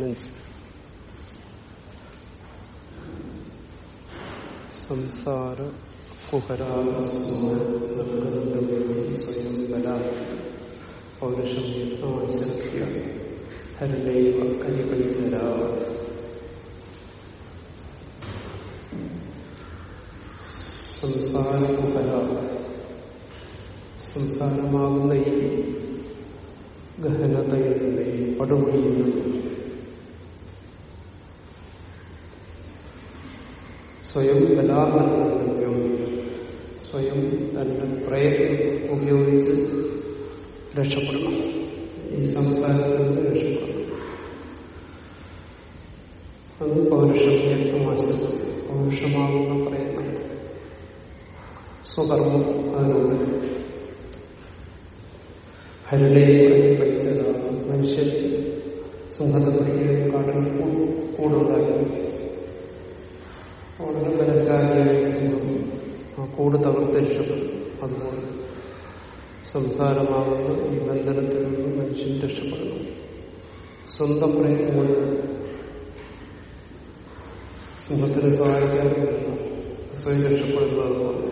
പതിനഞ്ച് സംസാര കുഹരാസ്മൃതം സ്വയം ബല. പൗരുഷം ഹരിണൈവ കരിപഞ്ചരാ സംസാരകുഹര സംസാരമാകുന്ന ഈ ഗഹനതയിൽ നിന്ന് സ്വയം ബലാബലം സ്വയം തന്റെ പ്രയത്നം ഉപയോഗിച്ച് രക്ഷപ്പെടണം. ഈ സംസാരത്തിൽ നിന്ന് രക്ഷപ്പെടണം. അത് പൗരുഷം വ്യക്തമാശം പൗരുഷമാകുന്ന പ്രയത്നം. സ്വകർമ്മം അതിനുള്ളിൽ ഹരിടയെ പഠിച്ചതാണ്. മനുഷ്യൻ സിംഹത്തെ പഠിക്കുകയും കാട്ടിൽ വളരെ ബലശാലിയായ സിംഹം ആ കൂട് തകർത്ത് രക്ഷപ്പെടും. അതുപോലെ സംസാരമാകുന്ന ഈ ബന്ധനത്തിൽ നിന്ന് മനുഷ്യൻ രക്ഷപ്പെടുന്നു സ്വന്തം പ്രയത്നം കൊണ്ട് സിംഹത്തിന് സഹായിക്കാൻ സ്വയം രക്ഷപ്പെടുന്നതുപോലെ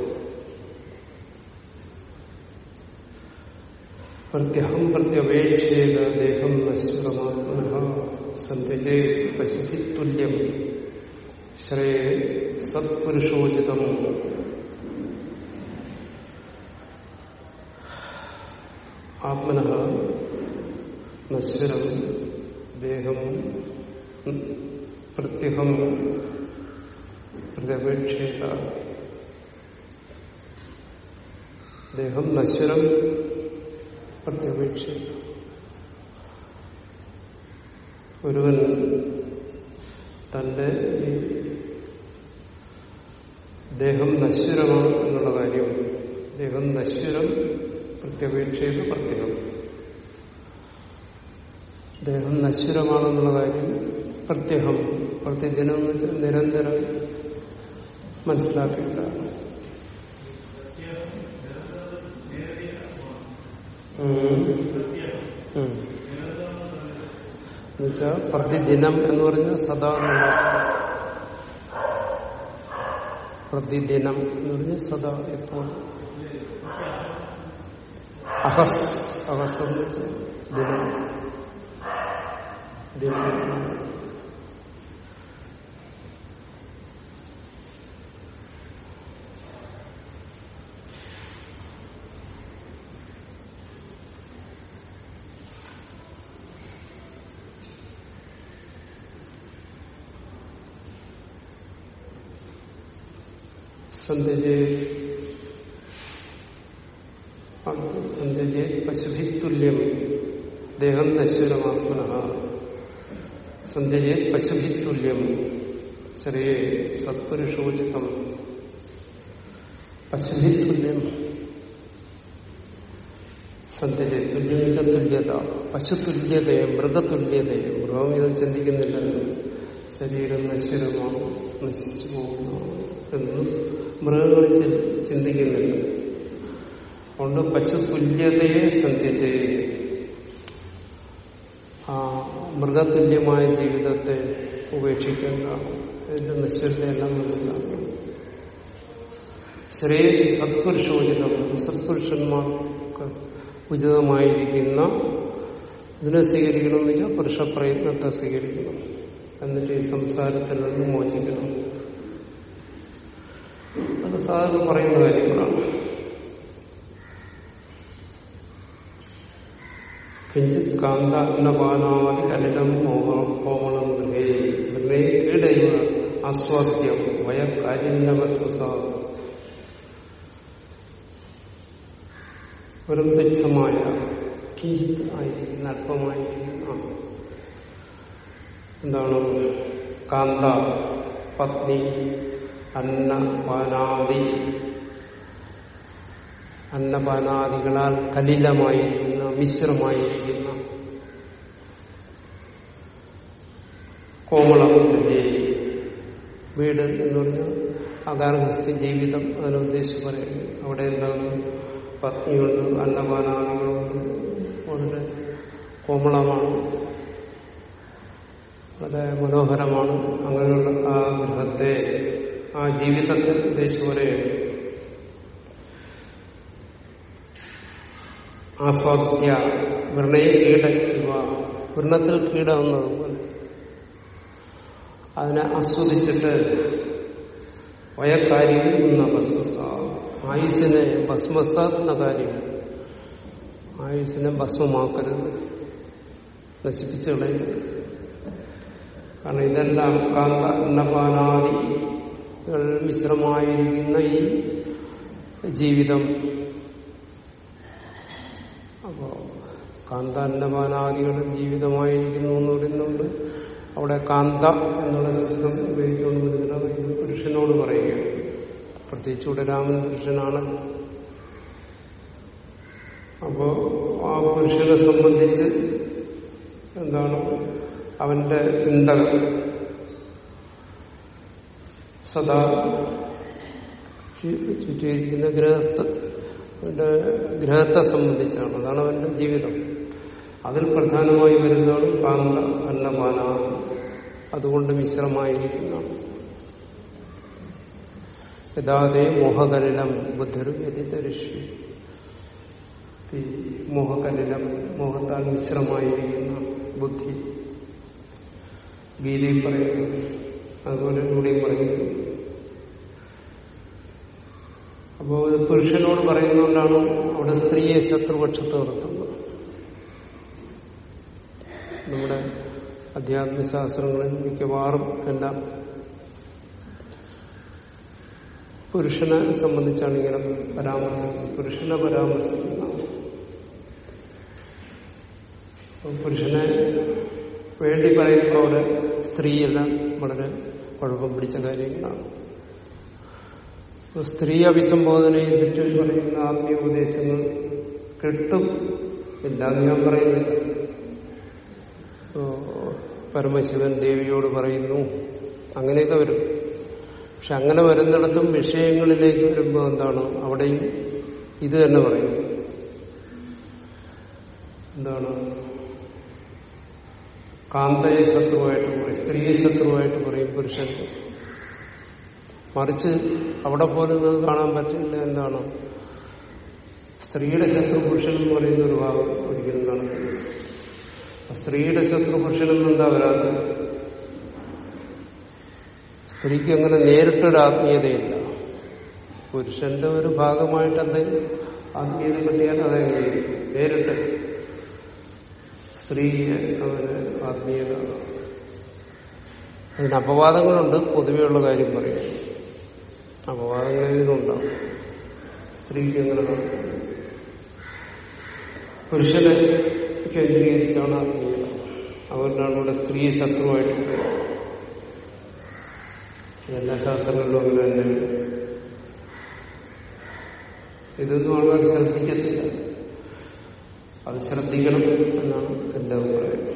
പ്രത്യഹം പ്രത്യപേക്ഷേത ദേഹം നശ്വരമാത്മന സന്ധ്യജേ പശുതുല്യം ശ്രേയ സത്പുരുഷോചിതം. ആത്മന നശ്വരം ദേഹം പ്രത്യഹം പ്രത്യപേക്ഷേത. ദേഹം നശ്വരം പ്രത്യപേക്ഷേത. ഒരുവൻ തന്റെ ദേഹം നശ്വരമാണ് എന്നുള്ള കാര്യം. ദേഹം നശ്വരം പ്രത്യപേക്ഷയിൽ പ്രത്യേകം ദേഹം നശ്വരമാണെന്നുള്ള കാര്യം പ്രത്യഹം. പ്രത്യദിനം എന്ന് വെച്ചാൽ നിരന്തരം മനസ്സിലാക്കിയിട്ട പ്രതിദിനം എന്ന് പറഞ്ഞാൽ സദാ പ്രതിദിനം എന്ന് പറഞ്ഞാൽ സദാ എപ്പോൾ അഹസ് അഹസ് എന്ന് വെച്ചാൽ ദിനം ദിനം. സന്ധ്യജേ. സന്ധ്യജേ പശുഭിത്തുല്യം ദേഹം നശ്വരമാത്മന. സന്ധ്യജേ പശുഭിത്തുല്യം ചെറിയ സത്പുരുഷോചിതം. പശുഭിത്തുല്യം. സന്ധ്യജെ തുല്യം വെച്ച തുല്യത പശുതുല്യതയെ മൃഗതുല്യതയെ. മൃഗം ഇത് ചിന്തിക്കുന്നില്ലല്ലോ. ശരീരം നശ്വരമാണ് നശിച്ചു പോകുന്നു എന്ന് മൃഗങ്ങൾ ചിന്തിക്കുന്നില്ല. അതുകൊണ്ട് പശുതുല്യതയെ സന്ധ്യജെ ആ മൃഗതുല്യമായ ജീവിതത്തെ ഉപേക്ഷിക്കേണ്ട ഇതിന്റെ നശ്വരതയെല്ലാം മനസ്സിലാക്കണം. ശ്രീ സത്പുരുഷോചിതം സത്പുരുഷന്മാർക്ക് ഉചിതമായിരിക്കുന്ന ഇതിനെ സ്വീകരിക്കണമെന്ന് വെച്ചാൽ പുരുഷപ്രയത്നത്തെ സ്വീകരിക്കണം. എന്നിട്ട് ഈ സംസാരത്തിൽ നിന്ന് മോചിക്കണം. അത് പറയുന്ന കാര്യങ്ങളാണ്. കിഞ്ചിത് അന്നപാനാമതി കലിനം കോമളം ഗൃഹേ ഗൃഹേ കീടൈവ ആസ്വാദ്യം വയകാരിന്നവസ്വസ വെറും തുച്ഛമായ കിഞ്ചിത് ആയിരിക്കുന്ന അല്പമായിരിക്കുന്ന എന്താണ്? കാന്ത പത്നി അന്നപാനാദി. അന്നപാനാദികളാൽ കലിലമായിരിക്കുന്ന മിശ്രമായിരിക്കുന്ന കോമളത്തിന്റെ വീട് എന്ന് പറഞ്ഞാൽ അകാരഹസ്തി ജീവിതം അതിനുദ്ദേശിച്ച് പറയുന്നു അവിടെ എന്താണ് പത്നിയുണ്ട് അന്നപാനാദികളുണ്ട്. വളരെ കോമളമാണ്. വളരെ മനോഹരമാണ് അങ്ങനെയുള്ള ആ ഗൃഹത്തെ. ആ ജീവിതത്തിൽ പറയുന്നു ആസ്വാദ്യ വൃണയെ കീട വൃണത്തിൽ കീട എന്നതുപോലെ അതിനെ ആസ്വദിച്ചിട്ട് വയക്കാര്യം എന്ന ഭസ്മസ ആയുസിനെ ഭസ്മസാക്കുന്ന കാര്യം ആയുസിനെ ഭസ്മമാക്കരുത്. നശിപ്പിച്ചു കളയരുത്. കാരണം ഇതെല്ലാം കാന്ത അന്നപാനാദികൾ മിശ്രമായിരിക്കുന്ന ഈ ജീവിതം. അപ്പോ കാന്ത അന്നപാനാദികളും ജീവിതമായിരിക്കുന്നു എന്ന് പറയുന്നുണ്ട്. അവിടെ കാന്ത എന്നുള്ള സിസ്റ്റം ഉപയോഗിച്ചുകൊണ്ട് പുരുഷനോട് പറയുക പ്രത്യേകിച്ച് ഇവിടെ രാമൻ പുരുഷനാണ്. അപ്പോ ആ പുരുഷനെ സംബന്ധിച്ച് എന്താണ് അവന്റെ ചിന്തകൾ. സദാ ചുറ്റിയിരിക്കുന്ന ഗൃഹസ്ഥ ഗ്രഹത്തെ സംബന്ധിച്ചാണ്. അതാണ് അവന്റെ ജീവിതം. അതിൽ പ്രധാനമായി വരുന്നതാണ് കാന്ത അന്നപാന അതുകൊണ്ട് മിശ്രമായിരിക്കുന്നതാണ്. യഥാതെ മോഹകലിലം ബുദ്ധരു വ്യതിതരിഷി ഈ മോഹകലിലം മോഹത്താൽ മിശ്രമായിരിക്കുന്ന ബുദ്ധി. ഗീതയും പറയുന്നു. അതുപോലെ ഇവിടെയും പറയുന്നു അപ്പോ ഇത് പുരുഷനോട് പറയുന്നതുകൊണ്ടാണ് അവിടെ സ്ത്രീയെ ശത്രുപക്ഷത്ത് നിർത്തുന്നത് നമ്മുടെ അധ്യാത്മശാസ്ത്രങ്ങളിൽ മിക്കവാറും എല്ലാം പുരുഷനെ സംബന്ധിച്ചാണ് ഇങ്ങനെ പരാമർശിക്കുന്നത്. പുരുഷനെ പരാമർശിക്കുന്നതാണ്. പുരുഷനെ വേണ്ടി പറയുമ്പോൾ അവിടെ സ്ത്രീയെല്ലാം വളരെ കുഴപ്പം പിടിച്ച കാര്യങ്ങളാണ്. സ്ത്രീ അഭിസംബോധനയെ ചുറ്റും പറയുന്ന ആത്മീയ ഉപദേശങ്ങൾ കിട്ടും എല്ലാം ഞാൻ പറയുന്നില്ല. പരമശിവൻ ദേവിയോട് പറയുന്നു അങ്ങനെയൊക്കെ വരും. പക്ഷെ അങ്ങനെ വരുന്നിടത്തും വിഷയങ്ങളിലേക്ക് വരുമ്പോൾ എന്താണ്? അവിടെയും ഇത് തന്നെ പറയും. എന്താണ്? കാന്തയെ ശത്രുവായിട്ട് പറയും സ്ത്രീയെ ശത്രുവായിട്ട് പറയും പുരുഷൻ മറിച്ച് അവിടെ പോലും ഇത് കാണാൻ പറ്റില്ല എന്താണ് സ്ത്രീയുടെ ശത്രു പുരുഷൻ എന്ന് പറയുന്ന ഒരു ഭാഗം ഒരിക്കലും കാണുന്നില്ല സ്ത്രീയുടെ ശത്രു പുരുഷനൊന്നും വരാത്ത. സ്ത്രീക്ക് അങ്ങനെ നേരിട്ടൊരു ആത്മീയതയില്ല. പുരുഷന്റെ ഒരു ഭാഗമായിട്ട് എന്തെങ്കിലും ആത്മീയത കിട്ടിയാൽ അതെങ്ങനെ നേരിട്ട് സ്ത്രീയെ അവർ ആത്മീയത. അതിന് അപവാദങ്ങളുണ്ട് പൊതുവെയുള്ള കാര്യം പറയും. അപവാദങ്ങൾ ഇതിനുണ്ടാവും സ്ത്രീക്ക് പുരുഷനെ കേന്ദ്രീകരിച്ചാണ് ആത്മീയത. അവരിലാണ് ഇവിടെ സ്ത്രീ ശത്രുവായിട്ട് എല്ലാ ശാസ്ത്രങ്ങളിലും അങ്ങനെ തന്നെ ഇതൊന്നും ആൾക്കാർ ശ്രദ്ധിക്കത്തില്ല. അത് ശ്രദ്ധിക്കണം എന്നാണ് എന്റെ അഭിപ്രായം.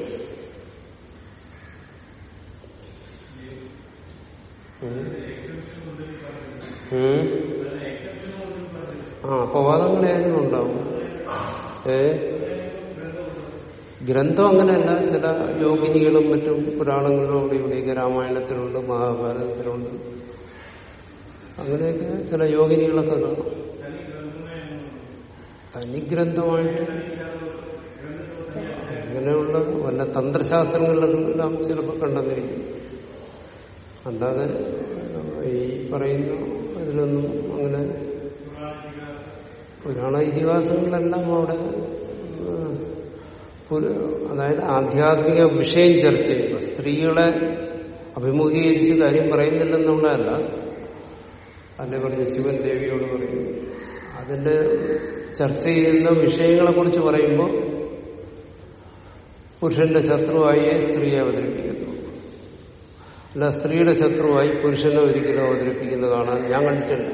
ആ അപവാദങ്ങൾ ഏതെങ്കിലും ഉണ്ടാവും. ഏ? ഗ്രന്ഥം അങ്ങനെയല്ല. ചില യോഗിനികളും മറ്റും പുരാണങ്ങളിലും അവിടെ ഇവിടെയൊക്കെ രാമായണത്തിലുണ്ട് മഹാഭാരതത്തിലുണ്ട്. അങ്ങനെയൊക്കെ ചില യോഗിനികളൊക്കെ കാണും. തനിഗ്രന്ഥമായിട്ട് അങ്ങനെയുള്ള വല്ല തന്ത്രശാസ്ത്രങ്ങളിലെല്ലാം ചിലപ്പോൾ കണ്ടെന്നിരിക്കും അല്ലാതെ ഈ പറയുന്ന ഇതിലൊന്നും അങ്ങനെ പുരാണ ഇതിഹാസങ്ങളെല്ലാം അവിടെ അതായത് ആധ്യാത്മിക വിഷയം ചർച്ച ചെയ്യുക സ്ത്രീകളെ അഭിമുഖീകരിച്ച് കാര്യം പറയുന്നില്ലെന്നുള്ളതല്ല. അല്ലെ പറഞ്ഞ ശിവൻ ദേവിയോട് പറയും അതിന്റെ ചർച്ച ചെയ്യുന്ന വിഷയങ്ങളെ കുറിച്ച് പറയുമ്പോൾ പുരുഷന്റെ ശത്രുവായി സ്ത്രീയെ അവതരിപ്പിക്കുന്നു. അല്ല സ്ത്രീയുടെ ശത്രുവായി പുരുഷനെ ഒരിക്കലും അവതരിപ്പിക്കുന്നത് കാണാൻ ഞാൻ കണ്ടിട്ടില്ല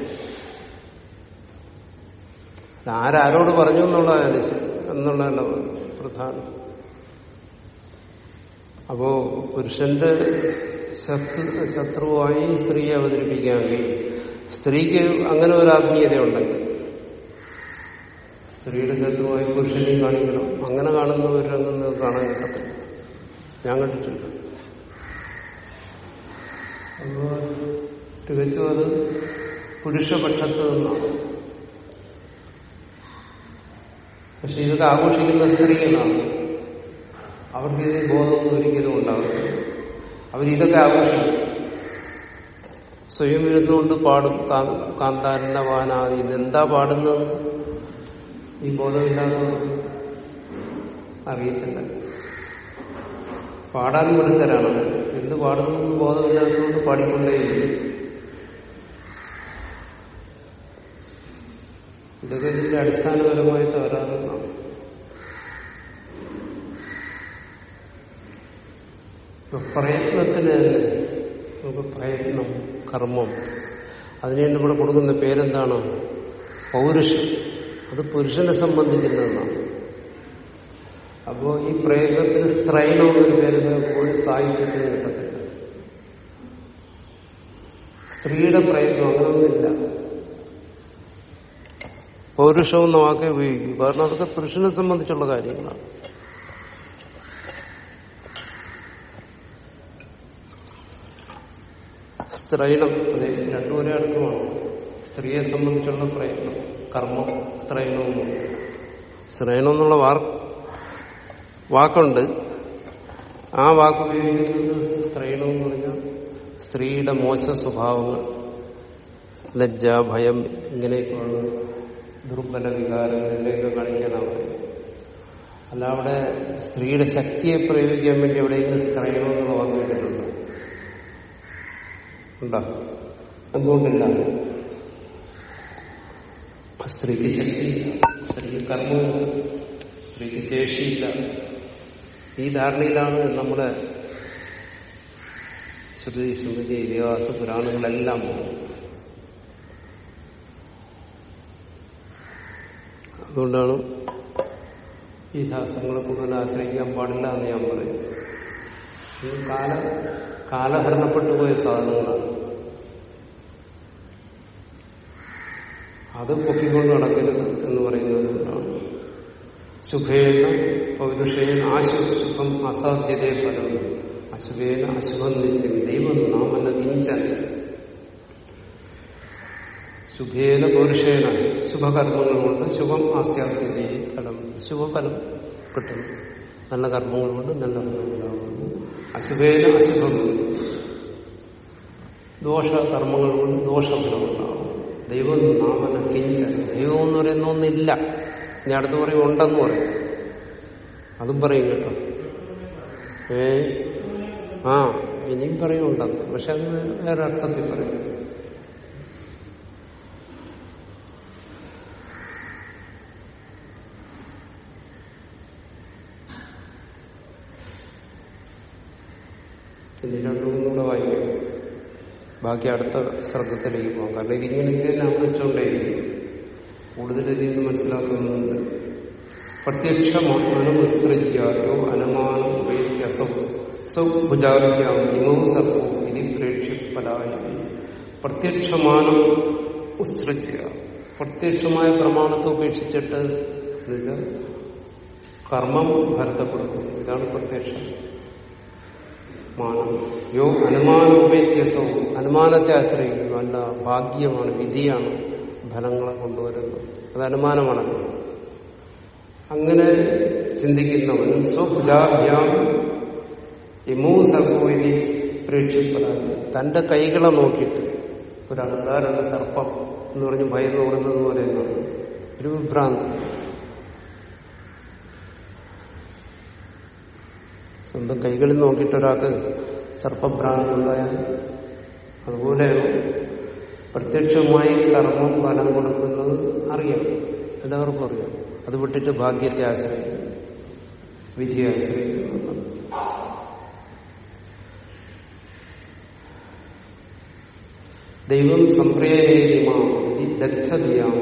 ആരാരോട് പറഞ്ഞു എന്നുള്ളതാണ് എന്നുള്ളതല്ല പ്രധാനം. അപ്പോ പുരുഷന്റെ ശത്രു ശത്രുവായി സ്ത്രീയെ അവതരിപ്പിക്കാമെങ്കിൽ സ്ത്രീക്ക് അങ്ങനെ ഒരു ആത്മീയതയുണ്ടെങ്കിൽ സ്ത്രീയുടെ ശത്രുവായി പുരുഷനെയും കാണിക്കണം. അങ്ങനെ കാണുന്ന ഒരു രംഗം നിങ്ങൾക്ക് കാണാൻ കിട്ടത്തില്ല. ഞാൻ കണ്ടിട്ടുണ്ട് അപ്പോ തികച്ചും അത് പുരുഷപക്ഷത്ത് നിന്നാണ്. പക്ഷെ ഇതൊക്കെ ആഘോഷിക്കുന്ന സ്ത്രീകളാണ്. അവർക്ക് ഇതിന് ബോധമൊന്നും ഒരിക്കലും ഉണ്ടാവില്ല അവരിതൊക്കെ ആഘോഷിക്കും. സ്വയം ഇരുന്നുകൊണ്ട് പാടും. കാന്താരന്റെ വാനാദി ഇതെന്താ പാടുന്നത്? ഈ ബോധമില്ലാതെ അറിയത്തില്ല. പാടാൻ മിടുക്കരാണ് എന്ത് പാടുന്നു ബോധമില്ലാത്തതുകൊണ്ട് പാടിക്കൊണ്ടേയില്ല ഇതൊക്കെ ഇതിന്റെ അടിസ്ഥാനപരമായ തകരാറുകളാണ്. പ്രയത്നത്തിന് നമുക്ക് പ്രയത്നം കർമ്മം. അതിനെ കൂടെ കൊടുക്കുന്ന പേരെന്താണ്? പൗരുഷൻ അത് പുരുഷനെ സംബന്ധിക്കുന്നതാണ്. അപ്പോ ഈ പ്രയത്നത്തിന് സ്ത്രൈണം എന്നൊരു പേര് സാഹിത്യത്തിന് കിട്ടത്തില്ല. സ്ത്രീയുടെ പ്രയത്നം അങ്ങനൊന്നുമില്ല. പൗരുഷം എന്ന വാക്കേ ഉപയോഗിക്കും. കാരണം അതൊക്കെ പുരുഷനെ സംബന്ധിച്ചുള്ള കാര്യങ്ങളാണ്. സ്ത്രൈണം രണ്ടു ഒരേ അർത്ഥമാണ്. സ്ത്രീയെ സംബന്ധിച്ചുള്ള പ്രയത്നം കർമ്മം. സ്ത്രൈണവും ശ്രയണം എന്നുള്ള വാക്കുണ്ട്. ആ വാക്ക് ഉപയോഗിക്കുന്നത് എന്ന് പറഞ്ഞാൽ സ്ത്രീയുടെ മോശ സ്വഭാവങ്ങൾ. ലജ്ജ ഭയം ഇങ്ങനെയൊക്കെയുള്ള ദുർബല വികാരങ്ങളിലേക്ക് കാണിക്കാനാണ് അല്ല അവിടെ സ്ത്രീയുടെ ശക്തിയെ പ്രയോഗിക്കാൻ വേണ്ടി എവിടെയെങ്കിലും സ്ത്രൈണം എന്നുള്ള വാക്ക് കേട്ടിട്ടുണ്ട്. ഉണ്ടോ? എന്തുകൊണ്ടില്ല? സ്ത്രീക്ക് ശക്തിയില്ല സ്ത്രീക്ക് കർമ്മമില്ല സ്ത്രീക്ക് ശേഷിയില്ല ഈ ധാരണയിലാണ് നമ്മുടെ ശ്രുതി സ്മൃതി ഇതിഹാസ പുരാണങ്ങളെല്ലാം അതുകൊണ്ടാണ് ഈ ശാസ്ത്രങ്ങളെ കൂടുതൽ ആശ്രയിക്കാൻ പാടില്ല എന്ന് ഞാൻ പറയും. കാല കാലഹരണപ്പെട്ടു പോയ സാധനങ്ങളാണ്. അത് പൊക്കിക്കൊണ്ട് നടക്കരുത് എന്ന് പറയുന്നത് കൊണ്ടാണ്. ശുഭേന പൗരുഷേന ആശുസുഖം അസാധ്യതയെ ഫലം. അശുഭേന അശുഭം നിത്യം. ദൈവം നാമന കിഞ്ചൻ ശുഭേന പൗരുഷേന ശുഭകർമ്മങ്ങൾ കൊണ്ട് ശുഭം ആസ്യാദ്യതയെ ഫലം. ശുഭഫലം കിട്ടും. നല്ല കർമ്മങ്ങൾ കൊണ്ട് നല്ല ഫലം അശുഭേന അശുഭം. ദോഷകർമ്മങ്ങൾ കൊണ്ട് ദോഷഫലം ദൈവം നാമന കിഞ്ച ദൈവം എന്ന് പറയുന്ന ഒന്നില്ല ഇനി അടുത്ത് പറയും ഉണ്ടെന്ന് പറയും. അതും പറയും കേട്ടോ. ഏ? ആ ഇനിയും പറയും ഉണ്ടെന്ന്. പക്ഷെ അത് വേറെ അർത്ഥത്തിൽ പറയും. പിന്നെ രണ്ടു ബാക്കി അടുത്ത സർഗത്തിലേക്ക് പോകാം. കാരണം ഇതിങ്ങനെ ഇങ്ങനെ ആവർത്തിച്ചുകൊണ്ടേയിരിക്കും കൂടുതൽ ഇതിൽ മനസ്സിലാക്കുന്നുണ്ട്. പ്രത്യക്ഷമാനം വിസ്തൃജ്യായോ അനുമാനം ഉപയോഗിക്കസൗ സൗഭുജാരിക്കാം ഇമോ സർപ്പോ ഇതി പ്രേക്ഷിപ്പലായ പ്രത്യക്ഷമാനം ഉസ്തൃജ്യ പ്രത്യക്ഷമായ പ്രമാണത്തെ ഉപേക്ഷിച്ചിട്ട് എന്നുവെച്ചാൽ കർമ്മം ഭരത്തപ്പെടുന്നു ഇതാണ് പ്രത്യക്ഷം. മാനം യോ അനുമാനോപേത്യസവും അനുമാനത്തെ ആശ്രയിക്കുന്നു അല്ല ഭാഗ്യമാണ് വിധിയാണ് ഫലങ്ങളെ കൊണ്ടുവരുന്നത്. അത് അനുമാനമാണല്ലോ അങ്ങനെ ചിന്തിക്കുന്നവൻ സ്വഭുജാഭ്യാം ഇമോ സർപ്പവിധി പ്രേക്ഷിപ്പതാണ് തന്റെ കൈകളെ നോക്കിയിട്ട് ഒരാൾക്കാരുടെ സർപ്പം എന്ന് പറഞ്ഞ് ഭയന്ന് ഓടുന്നത് പോലെയാണ് ഒരു വിഭ്രാന്തി. സ്വന്തം കൈകളിൽ നോക്കിയിട്ട് ഒരാൾക്ക് സർപ്പഭ്രാന്തി ഉണ്ടായാൽ അതുപോലെ പ്രത്യക്ഷമായി കർമ്മം ഫലം കൊടുക്കുന്നത് അറിയാം. എല്ലാവർക്കും അറിയാം. അത് വിട്ടിട്ട് ഭാഗ്യത്തെ ആശ്രയിക്കും. വിധിയെ ആശ്രയിക്കുന്നു ദൈവം സംപ്രേരിമാ ദഗ്ധതിയാം.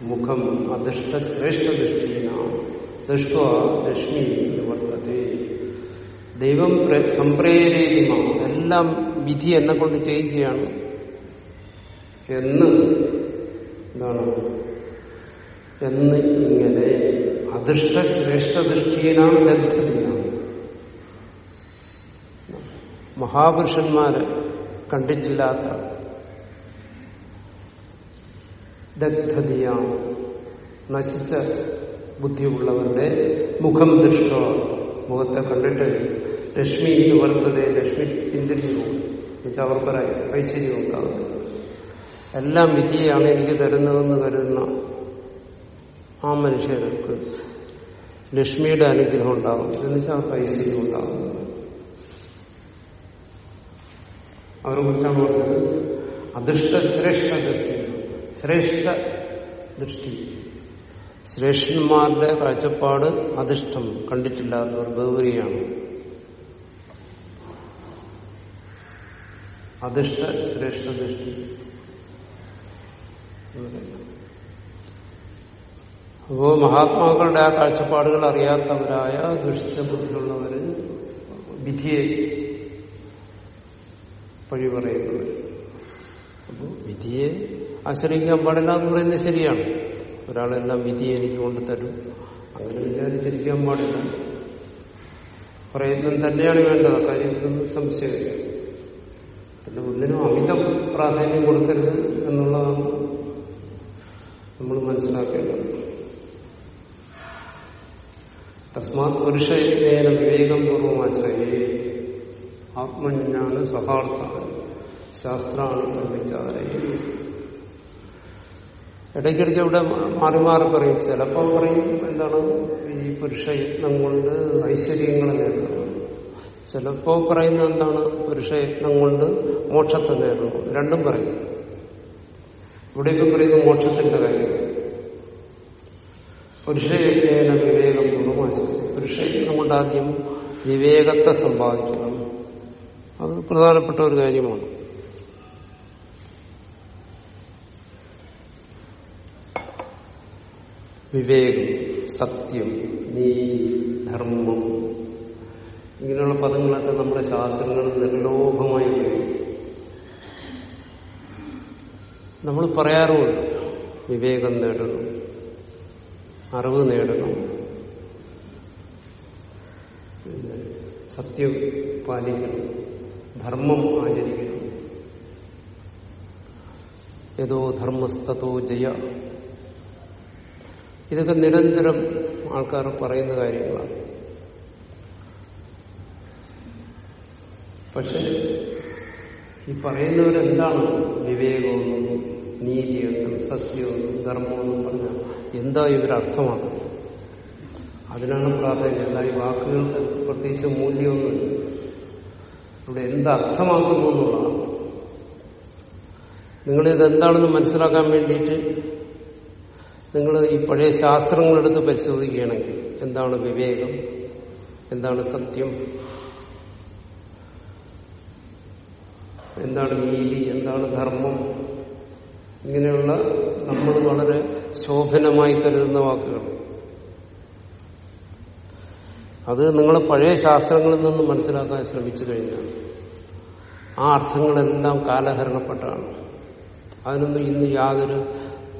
മുഖം അദൃഷ്ട ശ്രേഷ്ഠ ദൃഷ്ടിയാം ദൃഷ്ട ലക്ഷ്മി വർത്തത്തെ ദൈവം സംപ്രേരേതിമാണ് എല്ലാം വിധി എന്നെ കൊണ്ട് ചെയ്യുകയാണ്. എന്ന് എന്താണ്? എന്ന് ഇങ്ങനെ അദൃഷ്ട ശ്രേഷ്ഠദൃഷ്ടീനാം ദഗ്ധതീനാം മഹാപുരുഷന്മാര് കണ്ടിട്ടില്ലാത്ത ദഗ്ധതിയാണ് നശിച്ച ബുദ്ധിയുള്ളവരുടെ മുഖം ദൃഷ്ട? മുഖത്തെ കണ്ടിട്ട് ലക്ഷ്മി നിവർത്തതെ ലക്ഷ്മി പിന്തിരിഞ്ഞു പോകും. എന്നുവെച്ചാൽ അവർക്കൊരായി ഐശ്വര്യം ഉണ്ടാകും എല്ലാം വിധിയാണ് എനിക്ക് തരുന്നതെന്ന് കരുതുന്ന ആ മനുഷ്യർക്ക് ലക്ഷ്മിയുടെ അനുഗ്രഹം ഉണ്ടാകും. എന്നുവെച്ചാൽ അവർക്ക് ഐശ്വര്യം ഉണ്ടാകും അവരെ കുറിച്ചാണ് പറഞ്ഞത്. അദൃഷ്ട ശ്രേഷ്ഠ ദൃഷ്ടി. ശ്രേഷ്ഠ ദൃഷ്ടി. ശ്രേഷ്ഠന്മാരുടെ കാഴ്ചപ്പാട് അധിഷ്ഠം കണ്ടിട്ടില്ലാത്തവർ ഗൗരിയാണ് അധിഷ്ഠ ശ്രേഷ്ഠ ദൃഷ്ടി എന്ന് അപ്പോ മഹാത്മാക്കളുടെ ആ കാഴ്ചപ്പാടുകൾ അറിയാത്തവരായ ദുഷിച്ച ബുദ്ധിയുള്ളവര് വിധിയെ പഴി പറയുന്നവർ അപ്പോ വിധിയെ ആശ്രയിക്കാൻ പാടില്ല എന്ന് പറയുന്നത് ശരിയാണ്. ഒരാളെല്ലാം വിധി എനിക്ക് കൊണ്ട് തരും. അങ്ങനെ വിചാരിച്ചിരിക്കാൻ പാടില്ല. പ്രയത്നം തന്നെയാണ് വേണ്ടത്. കാര്യത്തിലൊന്നും സംശയമില്ല. പിന്നെ ഒന്നിനും അമിത പ്രാധാന്യം കൊടുക്കരുത് എന്നുള്ളതാണ് നമ്മൾ മനസ്സിലാക്കേണ്ടത്. തസ്മാത് പുരുഷേന വിവേകം പൂർവമാശ്രയേ ആത്മജ്ഞാന സഹാർത്ഥ ശാസ്ത്രാണ് വിചാരയും ഇടയ്ക്കിടയ്ക്ക് ഇവിടെ മാറി മാറി പറയും. ചിലപ്പോൾ പറയും എന്താണ് ഈ പുരുഷയത്നം കൊണ്ട് ഐശ്വര്യങ്ങൾ നേടുന്നു. ചിലപ്പോ പറയുന്ന എന്താണ് പുരുഷയത്നം കൊണ്ട് മോക്ഷത്തെ നേടുന്നു. രണ്ടും പറയും. ഇവിടെയൊക്കെ പറയുന്നത് മോക്ഷത്തിന്റെ കാര്യം. പുരുഷയജ്ഞേന വിവേകം കൊണ്ട് മോശം പുരുഷയജ്ഞം കൊണ്ട് ആദ്യം വിവേകത്തെ സമ്പാദിക്കണം. അത് പ്രധാനപ്പെട്ട ഒരു കാര്യമാണ്. വിവേകം സത്യം നീ ധർമ്മം. ഇങ്ങനെയുള്ള പദങ്ങളൊക്കെ നമ്മുടെ ശാസ്ത്രങ്ങൾ നിർലോഭമായി ഉപയോഗിക്കും നമ്മൾ പറയാറുമുണ്ട് വിവേകം നേടണം അറിവ് നേടണം. സത്യം പാലിക്കണം ധർമ്മം ആചരിക്കണം. ഏതോ ധർമ്മസ്ഥതോ ജയ ഇതൊക്കെ നിരന്തരം ആൾക്കാർ പറയുന്ന കാര്യങ്ങളാണ്. പക്ഷെ ഈ പറയുന്നവരെന്താണ് വിവേകമെന്നും നീതിയെന്നും സത്യമെന്നും ധർമ്മമെന്നും പറഞ്ഞാൽ എന്താ ഇവരർത്ഥമാക്കുന്നത് അതിനാണ് പ്രാധാന്യം. എന്നാൽ ഈ വാക്കുകൾക്ക് പ്രത്യേകിച്ച് മൂല്യമൊന്നുമില്ല. ഇവിടെ എന്തർത്ഥമാക്കുന്നു എന്നുള്ളതാണ്. നിങ്ങളിതെന്താണെന്ന് മനസ്സിലാക്കാൻ വേണ്ടിയിട്ട് നിങ്ങൾ ഈ പഴയ ശാസ്ത്രങ്ങളെടുത്ത് പരിശോധിക്കുകയാണെങ്കിൽ എന്താണ് വിവേകം? എന്താണ് സത്യം? എന്താണ് നീതി? എന്താണ് ധർമ്മം? ഇങ്ങനെയുള്ള നമ്മൾ വളരെ ശോഭനമായി കരുതുന്ന വാക്കുകൾ. അത് നിങ്ങൾ പഴയ ശാസ്ത്രങ്ങളിൽ നിന്ന് മനസ്സിലാക്കാൻ ശ്രമിച്ചു കഴിഞ്ഞാൽ ആ അർത്ഥങ്ങളെല്ലാം കാലഹരണപ്പെട്ടാണ്. അതിനൊന്നും ഇന്ന് യാതൊരു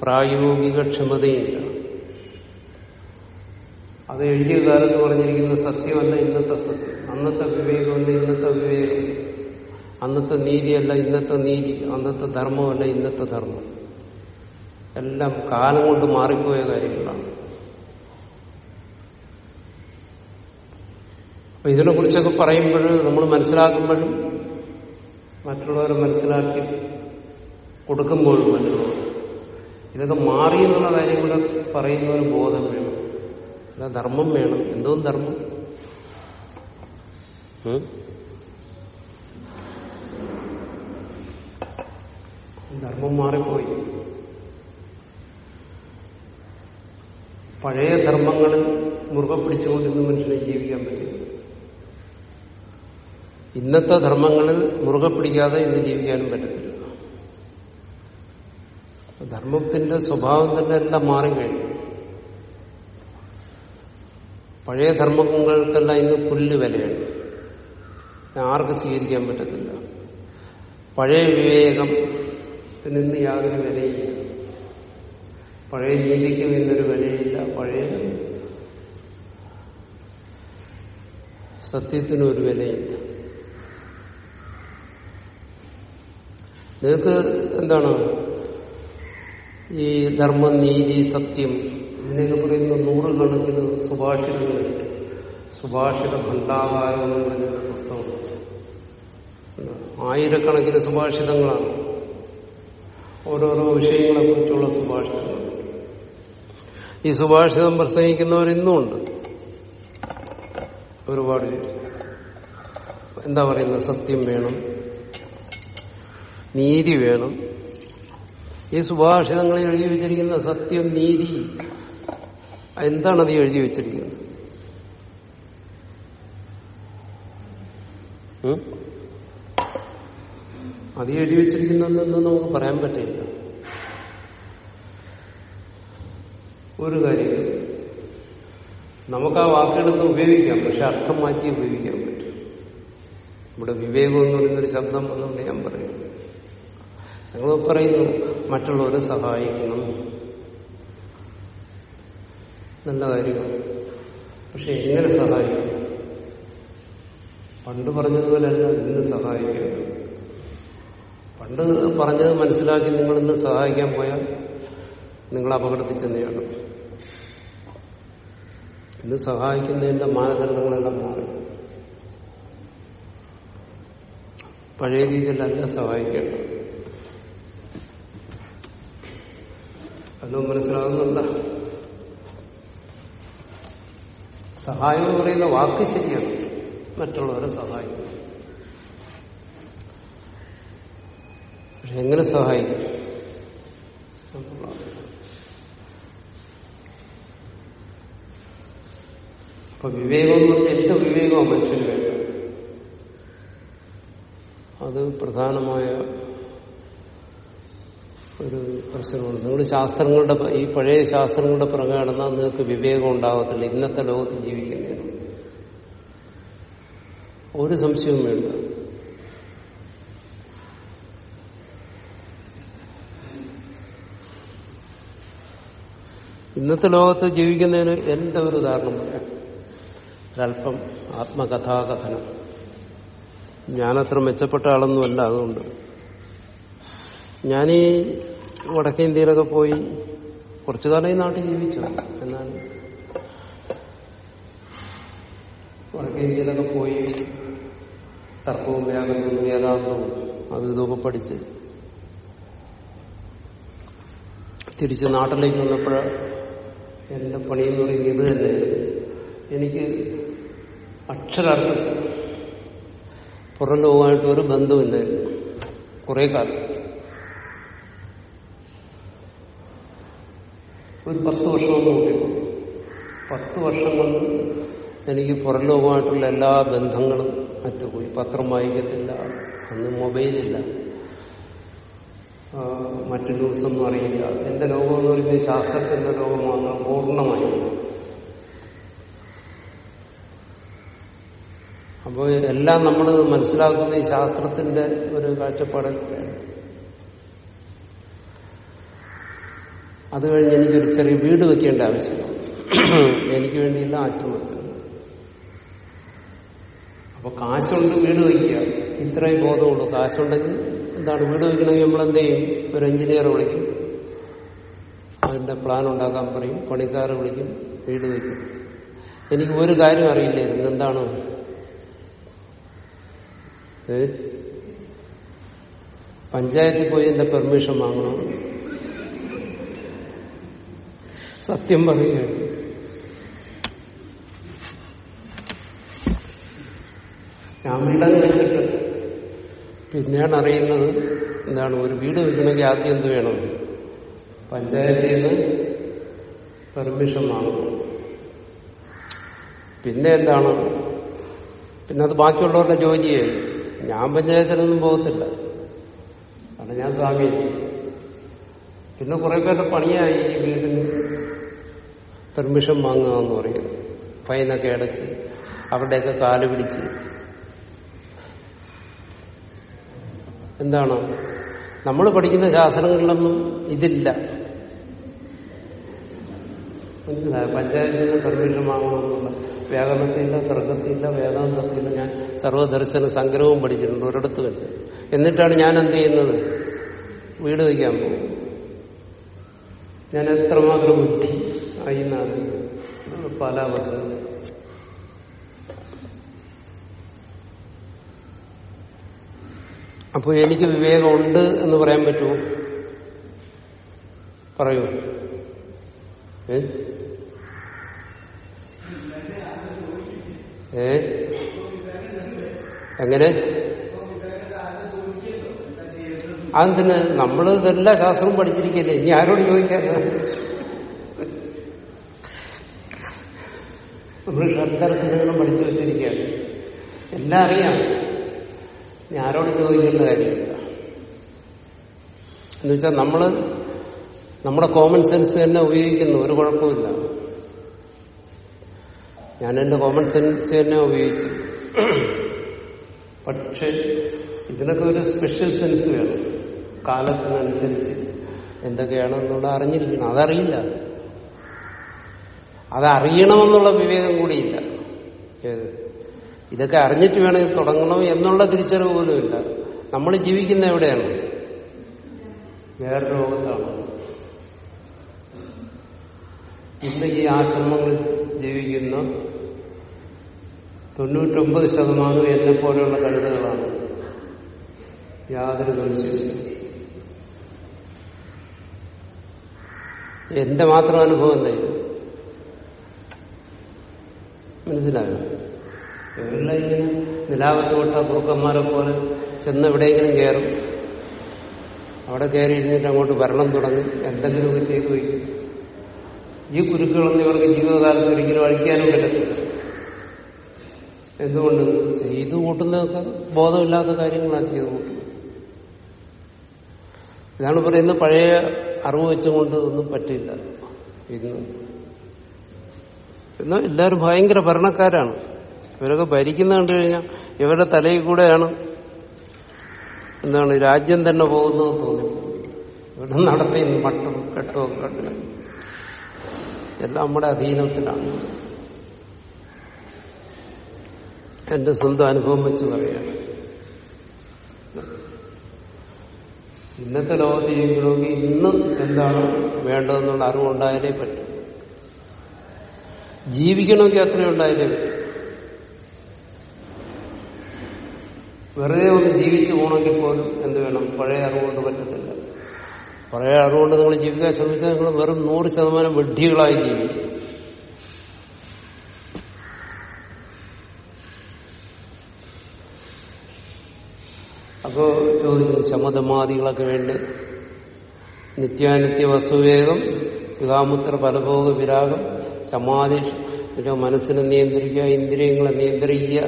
പ്രായോഗിക ക്ഷമതയില്ല അത് എഴുതിയ കാലത്ത് പറഞ്ഞിരിക്കുന്ന സത്യമല്ല ഇന്നത്തെ സത്യം. അന്നത്തെ വിവേകമല്ല ഇന്നത്തെ വിവേകം. അന്നത്തെ നീതിയല്ല ഇന്നത്തെ നീതി. അന്നത്തെ ധർമ്മമല്ല ഇന്നത്തെ ധർമ്മം. എല്ലാം കാലം കൊണ്ട് മാറിപ്പോയ കാര്യങ്ങളാണ്. അപ്പൊ ഇതിനെ കുറിച്ചൊക്കെ പറയുമ്പോൾ നമ്മൾ മനസ്സിലാക്കുമ്പോഴും മറ്റുള്ളവരെ മനസ്സിലാക്കി കൊടുക്കുമ്പോഴും മറ്റുള്ളവർ ഇതൊക്കെ മാറി എന്നുള്ള കാര്യം കൂടെ പറയുന്ന ഒരു ബോധം വേണം. അല്ല ധർമ്മം വേണം. എന്തോ ധർമ്മം? ധർമ്മം മാറിപ്പോയി. പഴയ ധർമ്മങ്ങളിൽ മുറുകെ പിടിച്ചുകൊണ്ടിരുന്ന മനുഷ്യനെ ജീവിക്കാൻ പറ്റും. ഇന്നത്തെ ധർമ്മങ്ങളിൽ മുറുകെ പിടിക്കാതെ ഇന്ന് ജീവിക്കാനും പറ്റത്തില്ല. ധർമ്മത്തിന്റെ സ്വഭാവം തന്നെ എല്ലാം മാറിക്കഴിഞ്ഞു പഴയ ധർമ്മങ്ങൾക്കെല്ലാം ഇന്ന് പുല്ല് വിലയാണ് ആർക്ക് സ്വീകരിക്കാൻ പറ്റത്തില്ല. പഴയ വിവേകം നിന്ന് യാതൊരു വിലയില്ല. പഴയ നീതിക്കും ഇന്നൊരു വിലയില്ല. പഴയ സത്യത്തിനും ഒരു വിലയില്ല. നിങ്ങൾക്ക് എന്താണ്? ഈ ധർമ്മം നീതി സത്യം ഇതിനൊക്കെ പറയുന്ന നൂറുകണക്കിന് സുഭാഷിതങ്ങളുണ്ട് സുഭാഷിത ഭണ്ഡാകാരം എന്ന് പറഞ്ഞൊരു പുസ്തകം. ആയിരക്കണക്കിന് സുഭാഷിതങ്ങളാണ്. ഓരോരോ വിഷയങ്ങളെ കുറിച്ചുള്ള സുഭാഷിതങ്ങൾ. ഈ സുഭാഷിതം പ്രസംഗിക്കുന്നവർ ഇന്നും ഉണ്ട്. ഒരുപാട് എന്താ പറയുന്നത്? സത്യം വേണം. നീതി വേണം. ഈ സുഭാഷിതങ്ങളിൽ എഴുതി വെച്ചിരിക്കുന്ന സത്യം നീതി എന്താണ് അത് എഴുതി വെച്ചിരിക്കുന്നത്? അത് എഴുതി വെച്ചിരിക്കുന്നതെന്ന് നമുക്ക് പറയാൻ പറ്റില്ല. ഒരു കാര്യം നമുക്ക് ആ വാക്കുകളൊന്നും ഉപയോഗിക്കാം പക്ഷെ അർത്ഥം മാറ്റി ഉപയോഗിക്കാൻ പറ്റും. ഇവിടെ വിവേകം എന്ന് പറയുന്നൊരു ശബ്ദം എന്നുകൊണ്ട് ഞാൻ പറയുന്നു. ഞങ്ങൾ പറയുന്നു മറ്റുള്ളവരെ സഹായിക്കണം. നല്ല കാര്യമാണ് പക്ഷെ എങ്ങനെ സഹായിക്കും? പണ്ട് പറഞ്ഞതുപോലെയല്ല ഇന്ന് സഹായിക്കുക പണ്ട് പറഞ്ഞത് മനസ്സിലാക്കി നിങ്ങൾ ഇന്ന് സഹായിക്കാൻ പോയാൽ നിങ്ങൾ അപകടത്തിൽ ചെന്നെയാണ് ഇന്ന് സഹായിക്കുന്നതിന്റെ മാനദണ്ഡങ്ങളെല്ലാം മാറി. പഴയ രീതിയിലല്ല സഹായിക്കേണ്ടത്. വല്ലതും മനസ്സിലാകുന്നുണ്ട സഹായം എന്ന് പറയുന്ന വാക്ക് ശരിയാണ്. മറ്റുള്ളവരെ സഹായിക്കും പക്ഷെ എങ്ങനെ സഹായിക്കും? അപ്പൊ വിവേകം കൊണ്ട് എന്റെ വിവേകമാണ് മനുഷ്യന് വേണ്ടത്? അത് പ്രധാനമായ ഒരു പ്രശ്നമാണ് നിങ്ങൾ ശാസ്ത്രങ്ങളുടെ ഈ പഴയ ശാസ്ത്രങ്ങളുടെ പുറകെ നടന്നാൽ നിങ്ങൾക്ക് വിവേകം ഉണ്ടാകത്തില്ല. ഇന്നത്തെ ലോകത്ത് ജീവിക്കുന്നതിന് ഒരു സംശയവും വേണ്ട. ഇന്നത്തെ ലോകത്ത് ജീവിക്കുന്നതിന് എന്റെ ഒരു ഉദാഹരണം പറയാം? ഒരല്പം ആത്മകഥാകഥനം. ഞാനത്ര മെച്ചപ്പെട്ട ആളൊന്നുമല്ല അതുകൊണ്ട്. ഞാനീ വടക്കേ ഇന്ത്യയിലൊക്കെ പോയി കുറച്ചു കാലം ഈ നാട്ടിൽ ജീവിച്ചു. എന്നാൽ വടക്കേ ഇന്ത്യയിലൊക്കെ പോയി തർക്കവും വ്യാകരണവും വേദാന്തവും അത് ഇതൊക്കെ പഠിച്ച് തിരിച്ച് നാട്ടിലേക്ക് വന്നപ്പോഴ എന്റെ പണിയെന്ന് പറയുന്നത് ഇത് തന്നെ. എനിക്ക് അക്ഷരാർത്ഥം പുറം ലോകമായിട്ട് ഒരു ബന്ധമില്ലായിരുന്നു കുറെ കാലം. ഒരു പത്ത് വർഷം കൊണ്ട് കൂട്ടിക്കോ പത്ത് വർഷം കൊണ്ട് എനിക്ക് പുറം ലോകമായിട്ടുള്ള എല്ലാ ബന്ധങ്ങളും മറ്റുപോയി പത്രം വായിക്കത്തില്ല അന്ന് മൊബൈലില്ല. മറ്റു ന്യൂസൊന്നും അറിയില്ല. എന്റെ ലോകം എന്ന് പറയുന്നത് ശാസ്ത്രത്തിന്റെ ലോകം മാത്രം പൂർണമായി. അപ്പോൾ എല്ലാം നമ്മൾ മനസ്സിലാക്കുന്ന ഈ ശാസ്ത്രത്തിന്റെ ഒരു കാഴ്ചപ്പാടൊക്കെയാണ്. അത് കഴിഞ്ഞ് എനിക്കൊരു ചെറിയ വീട് വെക്കേണ്ട ആവശ്യമാണ് എനിക്ക് വേണ്ടിയില്ല ആശ്രമത്തിൽ അപ്പൊ കാശുണ്ട് വീട് വയ്ക്കുക ഇത്രയും ബോധമുള്ളൂ. കാശുണ്ടെങ്കിൽ എന്താണ്? വീട് വയ്ക്കണമെങ്കിൽ നമ്മൾ എന്ത് ചെയ്യും? ഒരു എഞ്ചിനീയർ വിളിക്കും. അതിന്റെ പ്ലാൻ ഉണ്ടാക്കാൻ പറയും. പണിക്കാരെ വിളിക്കും. വീട് വയ്ക്കും എനിക്ക് ഒരു കാര്യം അറിയില്ലായിരുന്നു. എന്താണ്? പഞ്ചായത്തിൽ പോയി എന്റെ പെർമിഷൻ വാങ്ങണം. സത്യം പറയുകയാണ്. ഞാൻ വീടങ്ങ് വെച്ചിട്ട് പിന്നെയാണ് അറിയുന്നത് എന്താണ് ഒരു വീട് വെക്കണമെങ്കിൽ ആദ്യം എന്ത് വേണം? പഞ്ചായത്തിൽ നിന്ന് പെർമിഷൻ വാങ്ങണം. പിന്നെ എന്താണ്? പിന്നെ അത് ബാക്കിയുള്ളവരുടെ ജോലിയായി. ഞാൻ പഞ്ചായത്തിലൊന്നും പോകത്തില്ല. കാരണം ഞാൻ സ്വാമി പിന്നെ കുറെ പേരുടെ പണിയായി ഈ വീടിന് പെർമിഷൻ വാങ്ങുക എന്ന് പറയുന്നത് ഫൈനൊക്കെ അടച്ച് അവരുടെയൊക്കെ കാൽ പിടിച്ച്. എന്താണ്? നമ്മൾ പഠിക്കുന്ന ശാസ്ത്രങ്ങളിലൊന്നും ഇതില്ല. പഞ്ചായത്തിൽ പെർമിഷൻ വാങ്ങണമെന്നുള്ള വ്യാകരണത്തില്ല തർക്കത്തില്ല വേദാന്തത്തില്ല. ഞാൻ സർവദർശന സംഗ്രഹവും പഠിച്ചിട്ടുണ്ട് ഒരിടത്തുമില്ല. എന്നിട്ടാണ് ഞാൻ എന്ത് ചെയ്യുന്നത്? വീട് വയ്ക്കാൻ പോകും ഞാൻ എത്രമാത്രം ബുദ്ധി? ആയി എന്നാണ് പല പദ്ധതി അപ്പോൾ എനിക്ക് വിവേകമുണ്ട് എന്ന് പറയാൻ പറ്റുമോ? പറയൂ. ഏ? ഏ? എങ്ങനെ? അതെന്തിന് നമ്മൾ ഇതെല്ലാ ശാസ്ത്രവും പഠിച്ചിരിക്കല്ലേ? ഇനി ആരോട് ചോദിക്കാതെ നമ്മൾ ഷഡ്ദർശനങ്ങളും പഠിച്ചു വെച്ചിരിക്കുകയാണ്. എല്ലാം അറിയാം. ഇനി ആരോട് ചോദിക്കേണ്ട കാര്യമില്ല. എന്നുവെച്ചാൽ നമ്മൾ നമ്മുടെ കോമൺ സെൻസ് തന്നെ ഉപയോഗിക്കുന്നു. ഒരു കുഴപ്പമില്ല ഞാൻ എന്റെ കോമൺ സെൻസ് തന്നെ ഉപയോഗിച്ചു. പക്ഷെ ഇതിനൊക്കെ ഒരു സ്പെഷ്യൽ സെൻസ് വേണം. കാലത്തിനനുസരിച്ച് എന്തൊക്കെയാണെന്നുള്ള അറിഞ്ഞിരിക്കണം. അതറിയില്ല. അതറിയണമെന്നുള്ള വിവേകം കൂടിയില്ല. ഇതൊക്കെ അറിഞ്ഞിട്ട് വേണമെങ്കിൽ തുടങ്ങണം എന്നുള്ള തിരിച്ചറിവ് പോലും ഇല്ല. നമ്മൾ ജീവിക്കുന്ന എവിടെയാണ്? വേറെ ലോകത്താണ്. ഇന്ന് ഈ ആശ്രമങ്ങളിൽ ജീവിക്കുന്ന തൊണ്ണൂറ്റൊമ്പത് ശതമാനം എന്നെ പോലെയുള്ള കഴുതകളാണ് യാതൊരു സംശയവും എന്റെ മാത്രം അനുഭവം അല്ല ഇത്? മനസ്സിലായോ? ഇവരെല്ലാം ഇങ്ങനെ നിലാവത്ത് കൊട്ട കുറുക്കന്മാരെ പോലെ ചെന്ന് എവിടെയെങ്കിലും കയറും അവിടെ കയറി ഇരുന്നിട്ട് അങ്ങോട്ട് ഭരണം തുടങ്ങി. എന്തെങ്കിലുമൊക്കെ ചെയ്തു വയ്ക്കും. ഈ കുരുക്കളൊന്നും ഇവർക്ക് ജീവിതകാലത്ത് ഒരിക്കലും അഴിക്കാനും പറ്റത്തില്ല. എന്തുകൊണ്ട്? ചെയ്തു കൂട്ടുന്നതൊക്കെ ബോധമില്ലാത്ത കാര്യങ്ങളാണ് ചെയ്തു കൂട്ടുന്നത്. ഇതാണ് പറയുന്നത് പഴയ അറിവ് വെച്ചുകൊണ്ട് ഒന്നും പറ്റില്ല. ഇന്ന് എന്നാൽ എല്ലാവരും ഭയങ്കര ഭരണക്കാരാണ്. ഇവരൊക്കെ ഭരിക്കുന്ന കണ്ടു കഴിഞ്ഞാൽ ഇവരുടെ തലയിൽ കൂടെയാണ് എന്താണ് രാജ്യം തന്നെ പോകുന്നതെന്ന് തോന്നി. ഇവിടെ നടത്തി മട്ടും കെട്ടും കണ്ടില്ല എല്ലാം നമ്മുടെ അധീനത്തിലാണ്. എന്റെ സ്വന്തം അനുഭവം വെച്ച് പറയാണ് ഇന്നത്തെ ലോകത്ത് ജീവിക്കണമെങ്കിൽ ഇന്ന് എന്താണ് വേണ്ടതെന്നുള്ള അറിവുണ്ടായാലേ പറ്റും. ജീവിക്കണമെങ്കിൽ അത്രയും ഉണ്ടായാലേ പറ്റും. വെറുതെ ഒന്ന് ജീവിച്ചു പോകണമെങ്കിൽ പോലും എന്ത് വേണം? പഴയ അറിവുകൊണ്ട് പറ്റത്തില്ല. പഴയ അറിവുകൊണ്ട് നിങ്ങൾ ജീവിക്കാൻ ശ്രമിച്ചാൽ നിങ്ങൾ വെറും നൂറ് ശതമാനം വെഡ്ഢികളായി ജീവിക്കും. അപ്പോ ചോദിക്കുന്നു ശമതമാദികളൊക്കെ വേണ്ട? നിത്യാനിത്യ വസ്തുവേഗം യുഗാമുത്ര ഫലഭോഗ വിരാഗം സമാധി മനസ്സിനെ നിയന്ത്രിക്കുക ഇന്ദ്രിയങ്ങളെ നിയന്ത്രിക്കുക.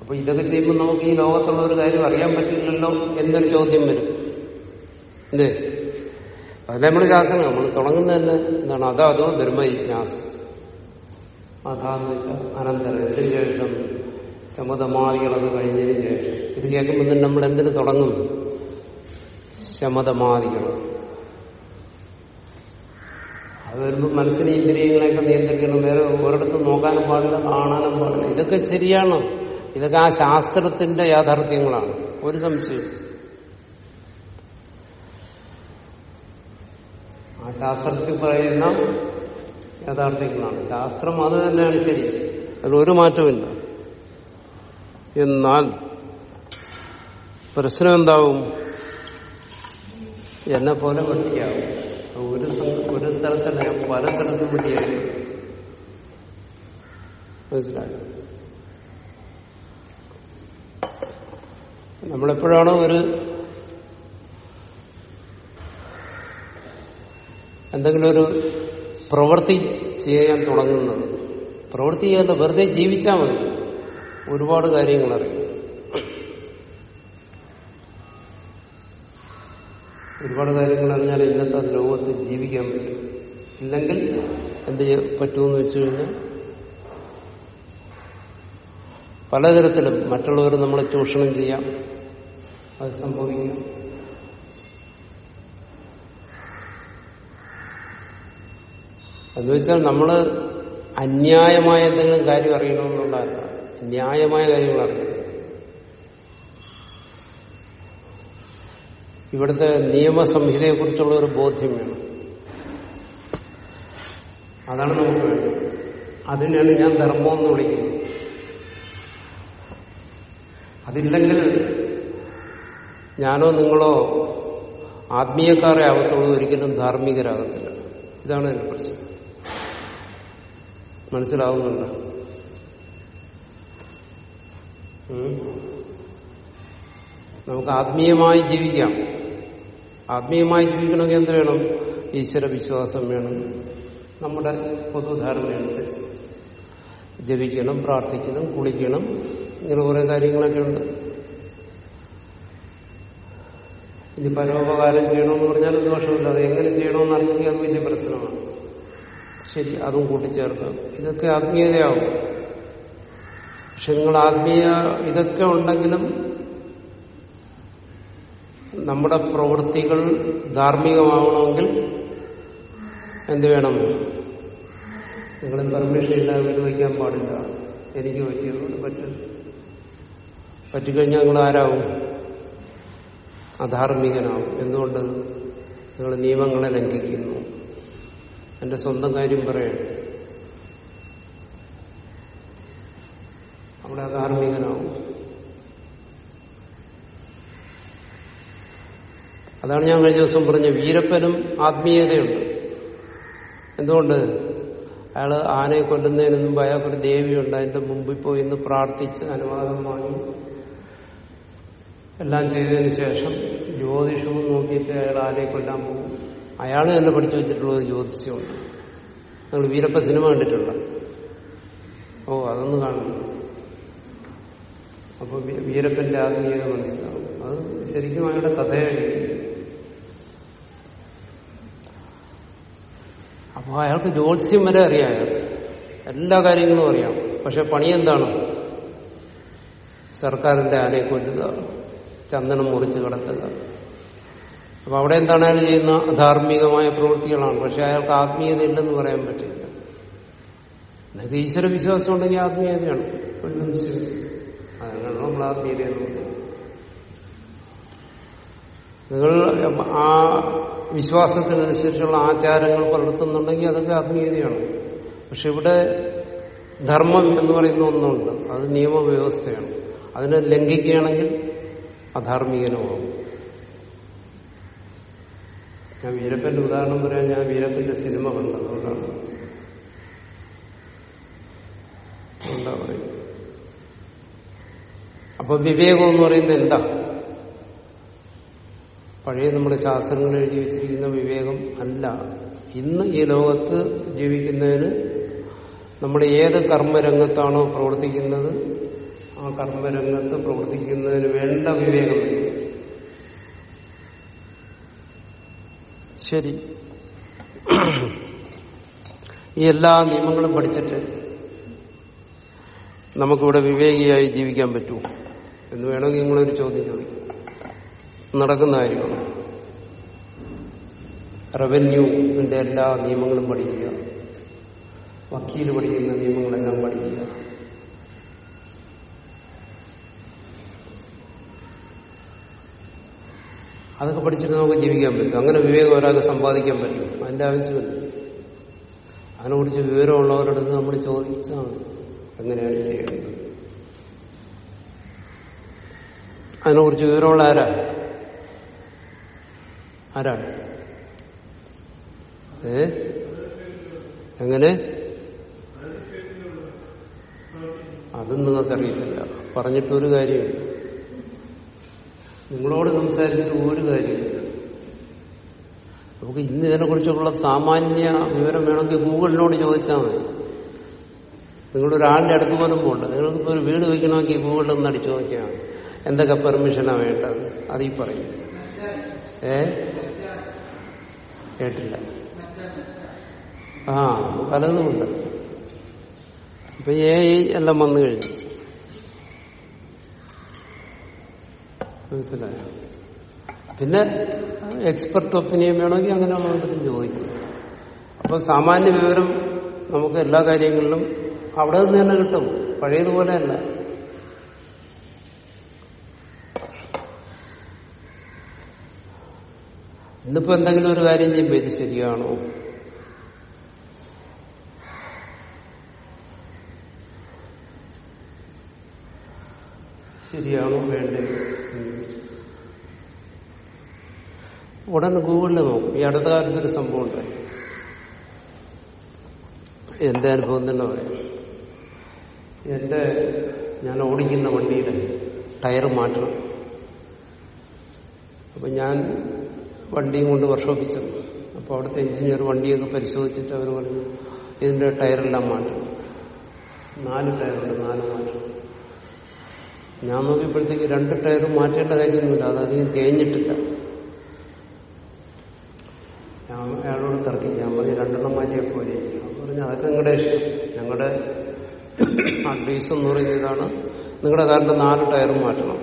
അപ്പൊ ഇതൊക്കെ ചെയ്യുമ്പോൾ നമുക്ക് ഈ ലോകത്തുള്ള ഒരു കാര്യം അറിയാൻ പറ്റില്ലല്ലോ എന്നൊരു ചോദ്യം വരും. എന്തേ അത് നമ്മൾ ശാസ്ത്രം. നമ്മൾ തുടങ്ങുന്ന തന്നെ എന്താണ്? അതോ അതോ ബ്രഹ്മജിജ്ഞാസം. അതാന്ന് വെച്ചാൽ അനന്തരം എന്തിനു ശേഷം ശമതമാദികളൊക്കെ കഴിഞ്ഞതിന് ശേഷം. ഇത് കേൾക്കുമ്പോൾ തന്നെ നമ്മൾ എന്തിനു തുടങ്ങും? ശമതമാദികൾ അത് വരുമ്പോൾ മനസ്സിനെ ഇന്ദ്രിയങ്ങളെയൊക്കെ നിയന്ത്രിക്കണം. വേറെ ഒരിടത്ത് നോക്കാനും പാടില്ല കാണാനും പാടില്ല. ഇതൊക്കെ ശരിയാണ്. ഇതൊക്കെ ആ ശാസ്ത്രത്തിന്റെ യാഥാർത്ഥ്യങ്ങളാണ്. ഒരു സംശയം ആ ശാസ്ത്രത്തിൽ പറയുന്ന യാഥാർത്ഥ്യങ്ങളാണ്. ശാസ്ത്രം അത് തന്നെയാണ് ശരി. അതിൽ ഒരു മാറ്റമില്ല എന്നാൽ പ്രശ്നം എന്താവും എന്നെ പോലെ വൃത്തിയാവും ഒരു ഒരു സ്ഥലത്തല്ല ഞാൻ പല സ്ഥലത്തും വൃത്തിയായി മനസ്സിലായി? നമ്മളെപ്പോഴാണോ ഒരു എന്തെങ്കിലും ഒരു പ്രവൃത്തി ചെയ്യാൻ തുടങ്ങുന്നത്? പ്രവൃത്തി ചെയ്യാതെ വെറുതെ ജീവിച്ചാൽ മതി. ഒരുപാട് കാര്യങ്ങൾ അറിയും ഒരുപാട് കാര്യങ്ങൾ അറിഞ്ഞാൽ ഇന്നത്തെ ലോകത്ത് ജീവിക്കാൻ പറ്റും. ഇല്ലെങ്കിൽ എന്ത് പറ്റുമെന്ന് വെച്ചു കഴിഞ്ഞാൽ പലതരത്തിലും മറ്റുള്ളവർ നമ്മളെ ചൂഷണം ചെയ്യാം. അത് സംഭവിക്കും എന്ന് വെച്ചാൽ നമ്മൾ അന്യായമായ എന്തെങ്കിലും കാര്യം അറിയണമെന്നുള്ളതല്ല. ന്യായമായ കാര്യങ്ങൾ അറിയണം ഇവിടുത്തെ നിയമസംഹിതയെക്കുറിച്ചുള്ള ഒരു ബോധ്യം വേണം. അതാണ് നമുക്ക് വേണ്ടത്. അതിനാണ് ഞാൻ ധർമ്മം എന്ന് വിളിക്കുന്നത്. അതില്ലെങ്കിൽ ഞാനോ നിങ്ങളോ ആത്മീയക്കാരെ ആകത്തുള്ളൂ ഒരിക്കലും ധാർമ്മികരാകത്തില്ല. ഇതാണ് എന്റെ പ്രശ്നം. മനസ്സിലാവുന്നുണ്ടോ? നമുക്ക് ആത്മീയമായി ജീവിക്കാം. ആത്മീയമായി ജീവിക്കണമെങ്കിൽ എന്ത് വേണം? ഈശ്വര വിശ്വാസം വേണം. നമ്മുടെ പൊതുധാരണയനുസരിച്ച് ജപിക്കണം പ്രാർത്ഥിക്കണം കുളിക്കണം ഇങ്ങനെ കുറെ കാര്യങ്ങളൊക്കെ ഉണ്ട്. ഇനി പരോപകാരം ചെയ്യണമെന്ന് പറഞ്ഞാൽ ദോഷമില്ല. അത് എങ്ങനെ ചെയ്യണമെന്ന് അറിയിക്കുക അത് വലിയ പ്രശ്നമാണ്. ശരി അതും കൂട്ടിച്ചേർക്കാം. ഇതൊക്കെ ആത്മീയതയാവും. പക്ഷെ നിങ്ങൾ ആത്മീയ ഇതൊക്കെ ഉണ്ടെങ്കിലും നമ്മുടെ പ്രവൃത്തികൾ ധാർമ്മികമാവണമെങ്കിൽ എന്ത് വേണം? നിങ്ങൾ പെർമിഷൻ ഇല്ലാതെ വീട് വയ്ക്കാൻ പാടില്ല. എനിക്ക് പറ്റിയതുകൊണ്ട് പറ്റും. പറ്റിക്കഴിഞ്ഞാൽ നിങ്ങൾ ആരാവും? അധാർമികനാവും എന്തുകൊണ്ട്? നിങ്ങൾ നിയമങ്ങളെ ലംഘിക്കുന്നു. എന്റെ സ്വന്തം കാര്യം പറയണം അവിടെ അധാർമികനാവും അതാണ് ഞാൻ കഴിഞ്ഞ ദിവസം പറഞ്ഞ വീരപ്പനും ആത്മീയതയുണ്ട്. എന്തുകൊണ്ട്? അയാൾ ആനയെ കൊല്ലുന്നതിന് മുമ്പ് അയാൾക്കൊരു ദേവിയുണ്ട്. അതിന്റെ മുമ്പിൽ പോയി ഇന്ന് പ്രാർത്ഥിച്ച് അനുവാദം വാങ്ങി. എല്ലാം ചെയ്തതിന് ശേഷം ജ്യോതിഷവും നോക്കിയിട്ട് അയാൾ ആനയെ കൊല്ലാൻ പോകും. അയാൾ തന്നെ പഠിച്ചു വെച്ചിട്ടുള്ള ഒരു ജ്യോതിഷമുണ്ട് നിങ്ങൾ വീരപ്പ സിനിമ കണ്ടിട്ടുള്ള ഓ അതൊന്ന് കാണണം. അപ്പൊ വീരപ്പന്റെ ആത്മീയത മനസ്സിലാവും. അത് ശരിക്കും അവരുടെ കഥയായി അപ്പൊ അയാൾക്ക് ജ്യോത്സ്യം വരെ അറിയാം അയാൾക്ക് എല്ലാ കാര്യങ്ങളും അറിയാം. പക്ഷെ പണി എന്താണ്? സർക്കാരിന്റെ ആനയെ കൊല്ലുക ചന്ദനം മുറിച്ച് കടത്തുക. അപ്പൊ അവിടെ എന്താണ് അയാൾ ചെയ്യുന്ന? അധാർമികമായ പ്രവൃത്തികളാണ്. പക്ഷെ അയാൾക്ക് ആത്മീയത ഇല്ലെന്ന് പറയാൻ പറ്റില്ല. നിങ്ങൾക്ക് ഈശ്വര വിശ്വാസം ഉണ്ടെങ്കിൽ ആത്മീയതയാണ്. ഒരു സംശയം അതിനാണ് നമ്മൾ പറയുന്നത് നിങ്ങൾ ആ വിശ്വാസത്തിനനുസരിച്ചുള്ള ആചാരങ്ങൾ പുലർത്തുന്നുണ്ടെങ്കിൽ അതൊക്കെ ആത്മീയതയാണ്. പക്ഷെ ഇവിടെ ധർമ്മം എന്ന് പറയുന്ന ഒന്നുണ്ട്. അത് നിയമവ്യവസ്ഥയാണ്. അതിനെ ലംഘിക്കുകയാണെങ്കിൽ അധാർമികനുമാകും ഞാൻ വീരപ്പന്റെ ഉദാഹരണം പറയാൻ ഞാൻ വീരപ്പന്റെ സിനിമ കണ്ടതുകൊണ്ടാണ് എന്താ പറയുക? അപ്പൊ വിവേകം എന്ന് പറയുന്നത് എന്താ? പഴയ നമ്മുടെ ശാസ്ത്രങ്ങൾ എഴുതി വെച്ചിരിക്കുന്ന വിവേകം അല്ല. ഇന്ന് ഈ ലോകത്ത് ജീവിക്കുന്നതിന് നമ്മൾ ഏത് കർമ്മരംഗത്താണോ പ്രവർത്തിക്കുന്നത് ആ കർമ്മരംഗത്ത് പ്രവർത്തിക്കുന്നതിന് വേണ്ട വിവേകം ശരി. ഈ എല്ലാ നിയമങ്ങളും പഠിച്ചിട്ട് നമുക്കിവിടെ വിവേകിയായി ജീവിക്കാൻ പറ്റുമോ? എന്ന് വേണമെങ്കിൽ നിങ്ങളൊരു ചോദ്യം ചോദിക്കും. നടക്കുന്ന കാര്യമാണ്. റവന്യൂവിന്റെ എല്ലാ നിയമങ്ങളും പഠിക്കുക. വക്കീൽ പഠിക്കുന്ന നിയമങ്ങളെല്ലാം പഠിക്കുക. അതൊക്കെ പഠിച്ചിട്ട് നമുക്ക് ജീവിക്കാൻ പറ്റും. അങ്ങനെ വിവേകം ഒരാൾക്ക് സമ്പാദിക്കാൻ പറ്റും. അതിന്റെ ആവശ്യമില്ല. അതിനെക്കുറിച്ച് വിവരമുള്ളവരുടെ നമ്മൾ ചോദിച്ചാണ്. എങ്ങനെയാണ് ചെയ്യേണ്ടത്? അതിനെക്കുറിച്ച് വിവരമുള്ള ആരാ? ആരാണ്? ഏ? എങ്ങനെ? അതും നിങ്ങൾക്കറിയത്തില്ല പറഞ്ഞിട്ടൊരു കാര്യമില്ല. നിങ്ങളോട് സംസാരിച്ചിട്ട് ഒരു കാര്യമില്ല. നമുക്ക് ഇന്ന് ഇതിനെക്കുറിച്ചുള്ള സാമാന്യ വിവരം വേണമെങ്കിൽ ഗൂഗിളിനോട് ചോദിച്ചാൽ മതി. നിങ്ങളൊരാളിന്റെ അടുത്ത് പോലും പോകണ്ട. നിങ്ങൾക്കിപ്പോൾ ഒരു വീട് വയ്ക്കണമെങ്കിൽ ഗൂഗിളിൽ ഒന്ന് അടിച്ചു നോക്കിയാൽ. എന്തൊക്കെ പെർമിഷനാണ് വേണ്ടത്? അതീ പറയും. ഏ? കേട്ടില്ല. ആ പലതുമുണ്ട് ഇപ്പൊ എ എല്ലാം വന്നു കഴിഞ്ഞു. മനസ്സിലായോ? പിന്നെ എക്സ്പെർട്ട് ഒപ്പീനിയൻ വേണമെങ്കിൽ അങ്ങനെ വേണ്ടതും ചോദിക്കും. അപ്പൊ സാമാന്യ വിവരം നമുക്ക് എല്ലാ കാര്യങ്ങളിലും അവിടെ നിന്ന് തന്നെ കിട്ടും. പഴയതുപോലെയല്ല ഇന്നിപ്പോ എന്തെങ്കിലും ഒരു കാര്യം ചെയ്യുമ്പോൾ ഇത് ശരിയാണോ? ശരിയാണോ വേണ്ടത് ഉടനെ ഗൂഗിളിൽ നോക്കും. ഈ അടുത്ത കാലത്ത് ഒരു സംഭവം ഉണ്ടായി. എന്റെ അനുഭവം തന്നെ പറയാം. എന്റെ ഞാൻ ഓടിക്കുന്ന വണ്ടിയുടെ ടയർ മാറ്റണം. അപ്പൊ ഞാൻ വണ്ടിയും കൊണ്ട് വർഷോപ്പിച്ചത് അപ്പൊ അവിടുത്തെ എഞ്ചിനീയർ വണ്ടിയൊക്കെ പരിശോധിച്ചിട്ട് അവർ പറഞ്ഞു ഇതിന്റെ ടയറെല്ലാം മാറ്റും നാല് ടയറുണ്ട് നാല് മാറ്റും. ഞാൻ നോക്കിയപ്പോഴത്തേക്ക് രണ്ട് ടയറും മാറ്റേണ്ട കാര്യമൊന്നുമില്ല അതധികം തേഞ്ഞിട്ടില്ല. ഞാൻ അയാളോട് തർക്കി ഞാൻ പറഞ്ഞു രണ്ടെണ്ണം മാറ്റിയാൽ പോലെ പറഞ്ഞു അതൊക്കെ നിങ്ങളുടെ ഇഷ്ടം. ഞങ്ങളുടെ അഡ്വൈസ് എന്ന് പറയുന്ന ഇതാണ് നിങ്ങളുടെ കാറിന്റെ നാല് ടയറും മാറ്റണം.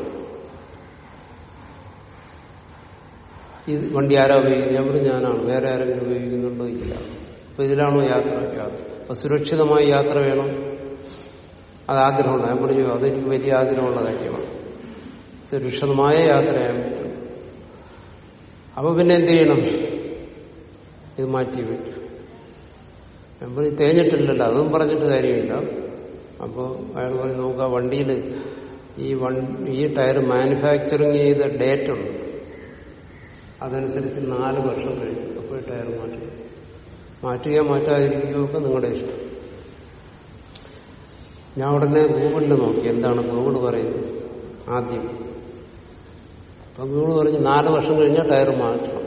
ഈ വണ്ടി ആരാ ഉപയോഗിക്കുന്നത്? ഞാൻ പറഞ്ഞു ഞാനാണ്. വേറെ ആരെങ്കിലും ഉപയോഗിക്കുന്നുണ്ടോ ഇല്ല. അപ്പൊ ഇതിലാണോ യാത്ര? അപ്പൊ സുരക്ഷിതമായ യാത്ര വേണം. അത് ആഗ്രഹമുണ്ട്. ഞാൻ പറഞ്ഞു അതെനിക്ക് വലിയ ആഗ്രഹമുള്ള കാര്യമാണ്. സുരക്ഷിതമായ യാത്രയാൻ പറ്റും. അപ്പൊ പിന്നെ എന്ത് ചെയ്യണം? ഇത് മാറ്റി വിട്ടു ഞാൻ പറഞ്ഞു തേഞ്ഞിട്ടില്ലല്ലോ. അതും പറഞ്ഞിട്ട് കാര്യമില്ല. അപ്പോൾ അയാൾ പറഞ്ഞു നോക്കുക വണ്ടിയിൽ ഈ വൺ ഈ ടയർ മാനുഫാക്ചറിങ് ചെയ്ത ഡേറ്റ് ഉണ്ട്. അതനുസരിച്ച് നാല് വർഷം കഴിഞ്ഞു. അപ്പോൾ ടയർ മാറ്റി. മാറ്റുകയോ മാറ്റാതിരിക്കുകയോ ഒക്കെ നിങ്ങളുടെ ഇഷ്ടം. ഞാൻ ഉടനെ ഗൂഗിളിൽ നോക്കി എന്താണ് ഗൂഗിൾ പറയുന്നത് ആദ്യം. അപ്പൊ ഗൂഗിൾ പറഞ്ഞ് നാല് വർഷം കഴിഞ്ഞാൽ ടയർ മാറ്റണം.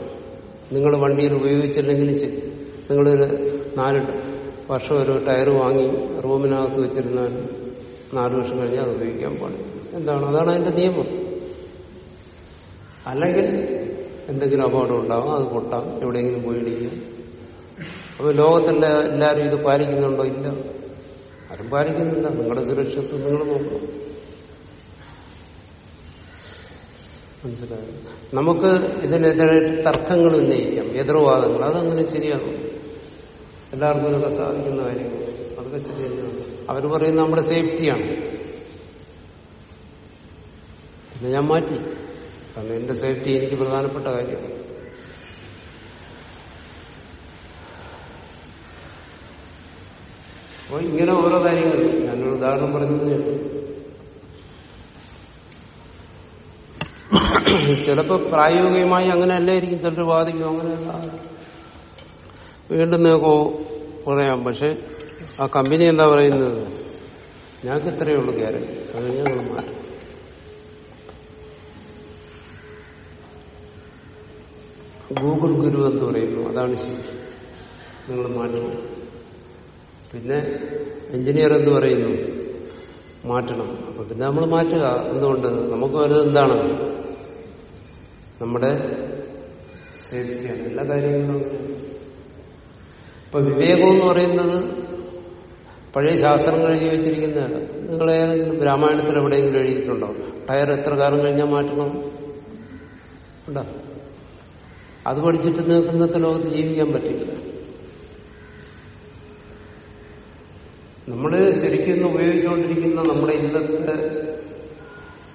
നിങ്ങൾ വണ്ടിയിൽ ഉപയോഗിച്ചില്ലെങ്കിൽ ശരി. നിങ്ങളൊരു നാല് വർഷം ഒരു ടയർ വാങ്ങി റൂമിനകത്ത് വെച്ചിരുന്നാൽ നാല് വർഷം കഴിഞ്ഞാൽ അത് ഉപയോഗിക്കാൻ പാടില്ല. എന്താണ്? അതാണ് അതിന്റെ നിയമം. അല്ലെങ്കിൽ എന്തെങ്കിലും അപകടം ഉണ്ടാവും അത് പൊട്ടാം. എവിടെയെങ്കിലും പോയി ഇടിക്കാം. അപ്പൊ ലോകത്തിന്റെ എല്ലാവരും ഇത് പാലിക്കുന്നുണ്ടോ? ഇല്ല. ആരും പാലിക്കുന്നില്ല. നിങ്ങളുടെ സുരക്ഷിതത്വം നിങ്ങൾ നോക്കണം. മനസ്സിലായി? നമുക്ക് ഇതിനെതിരെ തർക്കങ്ങൾ ഉന്നയിക്കാം. എതിർവാദങ്ങൾ. അതങ്ങനെ ശരിയാകും. എല്ലാവർക്കും ഇതൊക്കെ സാധിക്കുന്ന കാര്യങ്ങൾ. അതൊക്കെ ശരിയാണ് അവർ പറയുന്നത് നമ്മുടെ സേഫ്റ്റിയാണ് പിന്നെ ഞാൻ മാറ്റി. കാരണം എന്റെ സേഫ്റ്റി എനിക്ക് പ്രധാനപ്പെട്ട കാര്യമാണ് അപ്പൊ ഇങ്ങനെ ഓരോ കാര്യങ്ങൾ ഞാനൊരു ഉദാഹരണം പറഞ്ഞത് ചിലപ്പോൾ പ്രായോഗികമായി അങ്ങനെ അല്ലായിരിക്കും ചിലർ വാദിക്കും അങ്ങനെയല്ല. നിങ്ങൾക്കോ പറയാം. പക്ഷെ ആ കമ്പനി എന്താ പറയുന്നത്? ഞങ്ങൾക്ക് ഇത്രയേ ഉള്ളൂ ഗ്യാരണ്ടി. അത് ഞങ്ങൾ മാറ്റും. ഗൂഗിൾ ഗുരു എന്ന് പറയുന്നു. അതാണ് ശരി. നിങ്ങൾ മാറ്റണം. പിന്നെ എഞ്ചിനീയർ എന്ന് പറയുന്നു മാറ്റണം. അപ്പൊ പിന്നെ നമ്മൾ മാറ്റുക. എന്തുകൊണ്ട്? നമുക്ക് വലുത് എന്താണ്? നമ്മുടെ സേഫ്റ്റിയാണ് എല്ലാ കാര്യങ്ങളും ഇപ്പൊ വിവേകം എന്ന് പറയുന്നത് പഴയ ശാസ്ത്രം എഴുതി വെച്ചിരിക്കുന്നതാണ്. നിങ്ങൾ ഏതെങ്കിലും രാമായണത്തിൽ എവിടെയെങ്കിലും എഴുതിയിട്ടുണ്ടോ? ടയർ എത്ര കാലം കഴിഞ്ഞാൽ മാറ്റണം? ഉണ്ടോ? അത് പഠിച്ചിട്ട് നിങ്ങൾക്ക് ഇന്നത്തെ ലോകത്ത് ജീവിക്കാൻ പറ്റില്ല. നമ്മൾ ശരിക്കും ഉപയോഗിച്ചുകൊണ്ടിരിക്കുന്ന നമ്മുടെ ഇന്നത്തെ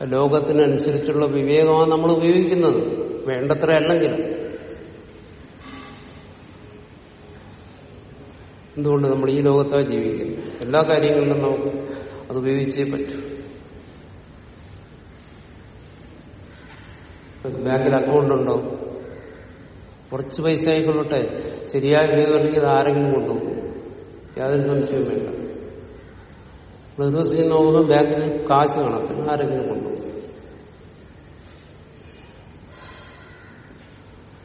ലോകത്തിനനുസരിച്ചുള്ള വിവേകമാണ് നമ്മൾ ഉപയോഗിക്കുന്നത്. വേണ്ടത്ര അല്ലെങ്കിലും. എന്തുകൊണ്ട് നമ്മൾ ഈ ലോകത്താണ് ജീവിക്കുന്നത്? എല്ലാ കാര്യങ്ങളിലും നമുക്ക് അത് ഉപയോഗിച്ചേ പറ്റൂ. ബാങ്കിൽ അക്കൗണ്ട് ഉണ്ടോ? കുറച്ച് പൈസ ആയിക്കൊള്ളട്ടെ ശരിയായ വിവേകം ഉണ്ടെങ്കിൽ അത് ആരെങ്കിലും കൊണ്ടുപോകും. യാതൊരു സംശയവും വേണ്ട. ഒരു ദിവസം നോക്കുമ്പോൾ ബാങ്കിൽ കാശ് കാണത്തില്ല ആരെങ്കിലും കൊണ്ടുപോകും.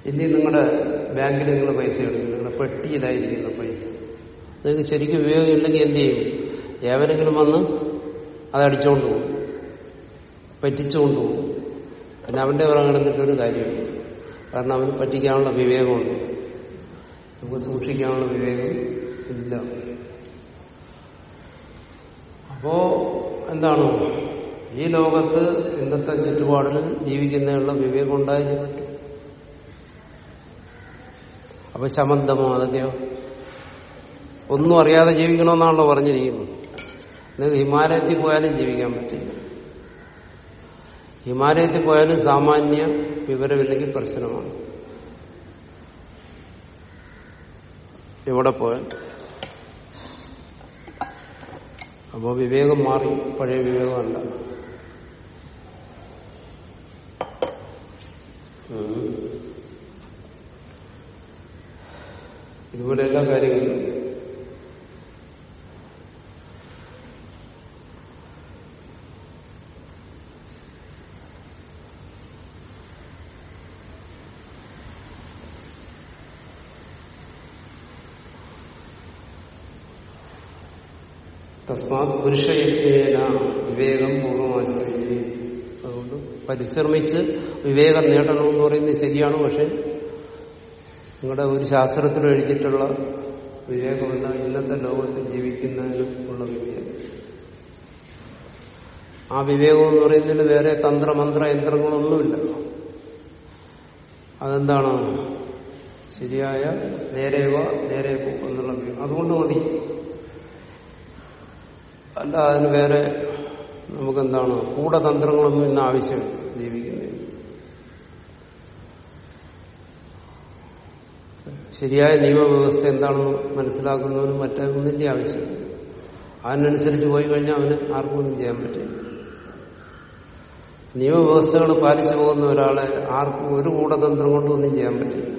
ഇനി നിങ്ങളുടെ ബാങ്കിൽ നിങ്ങൾ പൈസ എടുക്കും. നിങ്ങളുടെ പെട്ടിയിലായിരിക്കുന്ന പൈസ. നിങ്ങൾക്ക് ശരിക്കും ഉപയോഗമില്ലെങ്കിൽ എന്ത് ചെയ്യും? ഏവരെങ്കിലും വന്ന് അത് അടിച്ചുകൊണ്ട് പോകും. പറ്റിച്ചുകൊണ്ട് പോകും. പിന്നെ അവന്റെ പറഞ്ഞിട്ടൊരു കിടന്നിട്ട് കാര്യമില്ല കാരണം അവന് പറ്റിക്കാനുള്ള വിവേകമുണ്ട്. നമുക്ക് സൂക്ഷിക്കാനുള്ള വിവേകം ഇല്ല. അപ്പോ എന്താണ്? ഈ ലോകത്ത് ഇന്നത്തെ ചുറ്റുപാടിൽ ജീവിക്കുന്നതിനുള്ള വിവേകം ഉണ്ടായിരുന്നു പറ്റും അപ്പൊ ശമന്തമോ അതൊക്കെയോ? ഒന്നും അറിയാതെ ജീവിക്കണമെന്നാണല്ലോ പറഞ്ഞിരിക്കുന്നത്. നിങ്ങൾക്ക് ഹിമാലയത്തിൽ പോയാലും ജീവിക്കാൻ പറ്റില്ല. ഹിമാലയത്തിൽ പോയാലും സാമാന്യ വിവരമില്ലെങ്കിൽ പ്രശ്നമാണ്. എവിടെ പോയാൽ? അപ്പോ വിവേകം മാറി പഴയ വിവേകമല്ല. ഇതുപോലെ എല്ലാ കാര്യങ്ങളും തസ്മാത് പുരുഷയജ്ഞേന വിവേകം പൂർണമാശ്രയിക്കും അതുകൊണ്ട് പരിശ്രമിച്ച് വിവേകം നേടണമെന്ന് പറയുന്നത് ശരിയാണ് പക്ഷെ നിങ്ങളുടെ ഒരു ശാസ്ത്രത്തിൽ എഴുതിയിട്ടുള്ള വിവേകമല്ല ഇന്നത്തെ ലോകത്ത് ജീവിക്കുന്നതിനുള്ള വിവേകം. ആ വിവേകം എന്ന് പറയുന്നതിന് വേറെ തന്ത്രമന്ത്ര യന്ത്രങ്ങളൊന്നുമില്ല. അതെന്താണ്? ശരിയായ നേരേവ നേരെ പോക്ക് എന്നുള്ള അതുകൊണ്ട് മതി. അല്ല അതിന് വേറെ നമുക്കെന്താണ്? കൂടതന്ത്രങ്ങളൊന്നും ഇന്ന് ആവശ്യം ജീവിക്കുന്നതിന്. ശരിയായ നിയമവ്യവസ്ഥ എന്താണെന്ന് മനസ്സിലാക്കുന്നതിന് മറ്റൊന്നിന്റെ ആവശ്യം അതിനനുസരിച്ച് പോയി കഴിഞ്ഞാൽ അവന് ആർക്കും ഒന്നും ചെയ്യാൻ പറ്റില്ല. നിയമവ്യവസ്ഥകൾ പാലിച്ചു പോകുന്ന ഒരാളെ ആർക്കും ഒരു കൂടതന്ത്രം കൊണ്ടൊന്നും ചെയ്യാൻ പറ്റില്ല.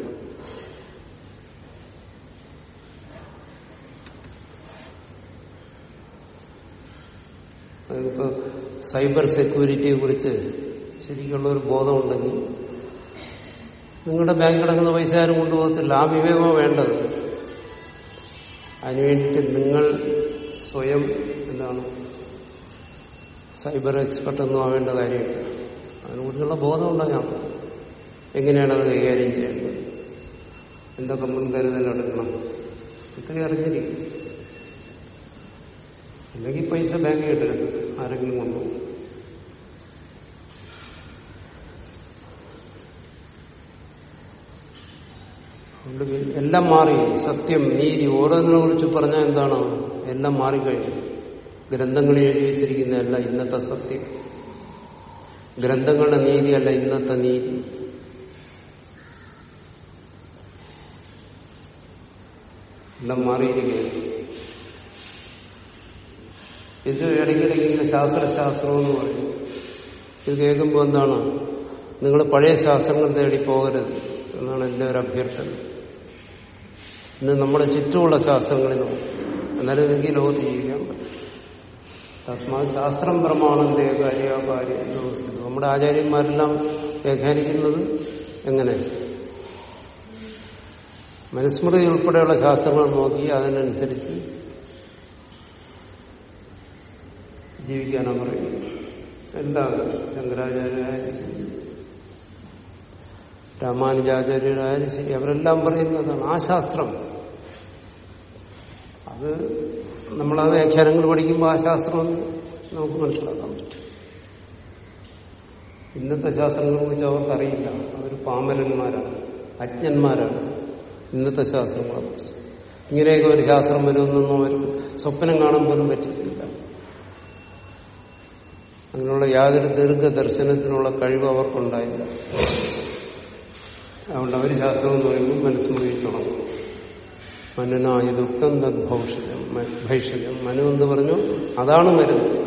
അതിപ്പോ സൈബർ സെക്യൂരിറ്റിയെ കുറിച്ച് ശരിക്കുള്ള ഒരു ബോധമുണ്ടെങ്കിൽ നിങ്ങളുടെ ബാങ്കിൽ കിടക്കുന്ന പൈസ ആരും കൊണ്ടുപോകത്തില്ല. ആ വിവേകമോ വേണ്ടത്? അതിനുവേണ്ടിയിട്ട് നിങ്ങൾ സ്വയം എന്താണ് സൈബർ എക്സ്പെർട്ട് ഒന്നും ആവേണ്ട കാര്യമില്ല അതിനെക്കുറിച്ചുള്ള ബോധമുണ്ടാകാം എങ്ങനെയാണ് അത് കൈകാര്യം ചെയ്യേണ്ടത്? എന്തൊക്കെ മുൻകരുതൽ എടുക്കണം? ഇത്രയും അറിഞ്ഞിരിക്കും. അല്ലെങ്കിൽ പൈസ ബാങ്കിൽ കിട്ടരുത് ആരെങ്കിലും കൊണ്ടുപോകും. എല്ലാം മാറി. സത്യം നീതി ഓരോന്നിനെ കുറിച്ച് പറഞ്ഞാൽ എന്താണ്? എല്ലാം മാറിക്കഴിഞ്ഞു. ഗ്രന്ഥങ്ങളിൽ എഴുതി വെച്ചിരിക്കുന്നതല്ല ഇന്നത്തെ സത്യം. ഗ്രന്ഥങ്ങളുടെ നീതിയല്ല ഇന്നത്തെ നീതി. എല്ലാം മാറിയിരിക്കുകയാണ്. ഇത് ഇടയ്ക്കിടയ്ക്ക് ശാസ്ത്രശാസ്ത്രം എന്ന് പറയും. ഇത് കേൾക്കുമ്പോൾ എന്താണ്? നിങ്ങൾ പഴയ ശാസ്ത്രങ്ങൾ തേടി പോകരുത് എന്നാണ് എന്റെ ഒരു അഭ്യർത്ഥന. ഇന്ന് നമ്മുടെ ചുറ്റുമുള്ള ശാസ്ത്രങ്ങളിൽ നോക്കും എന്നാലും നിങ്ങൾക്ക് ലോകത്ത് ജീവിക്കാൻ പറ്റും. ശാസ്ത്രം പ്രമാണന്റെ കാര്യകാര്യ വ്യവസ്ഥിതം നമ്മുടെ ആചാര്യന്മാരെല്ലാം വ്യാഖ്യാനിക്കുന്നത് എങ്ങനെ? മനുസ്മൃതി ഉൾപ്പെടെയുള്ള ശാസ്ത്രങ്ങൾ നോക്കി അതിനനുസരിച്ച് ജീവിക്കാനാണ് പറയുന്നത് എന്താണ് ശങ്കരാചാര്യരായാലും ശരി രാമാനുജാചാര്യരായാലും ശരി അവരെല്ലാം പറയുന്നതാണ് ആ ശാസ്ത്രം അത് നമ്മളാ വ്യാഖ്യാനങ്ങൾ പഠിക്കുമ്പോൾ ആ ശാസ്ത്രം നമുക്ക് മനസ്സിലാക്കാൻ പറ്റും. ഇന്നത്തെ ശാസ്ത്രങ്ങളെ കുറിച്ച് അവർക്കറിയില്ല. അവർ പാമരന്മാരാണ് അജ്ഞന്മാരാണ് ഇന്നത്തെ ശാസ്ത്രങ്ങളെ കുറിച്ച്. ഇങ്ങനെയൊക്കെ ഒരു ശാസ്ത്രം വരുമെന്നൊന്നും അവർ സ്വപ്നം കാണാൻ പോലും പറ്റിയിട്ടില്ല. അങ്ങനെയുള്ള യാതൊരു ദീർഘദർശനത്തിനുള്ള കഴിവ് അവർക്കുണ്ടായില്ല. അതുകൊണ്ട് അവർ ശാസ്ത്രം എന്ന് പറയുമ്പോൾ മനസ്സുമുറിയിൽ തുടങ്ങും. മനുനായുക്തം ഭൈഷജം മനു എന്ന് പറഞ്ഞു? അതാണ് മരുന്ന്.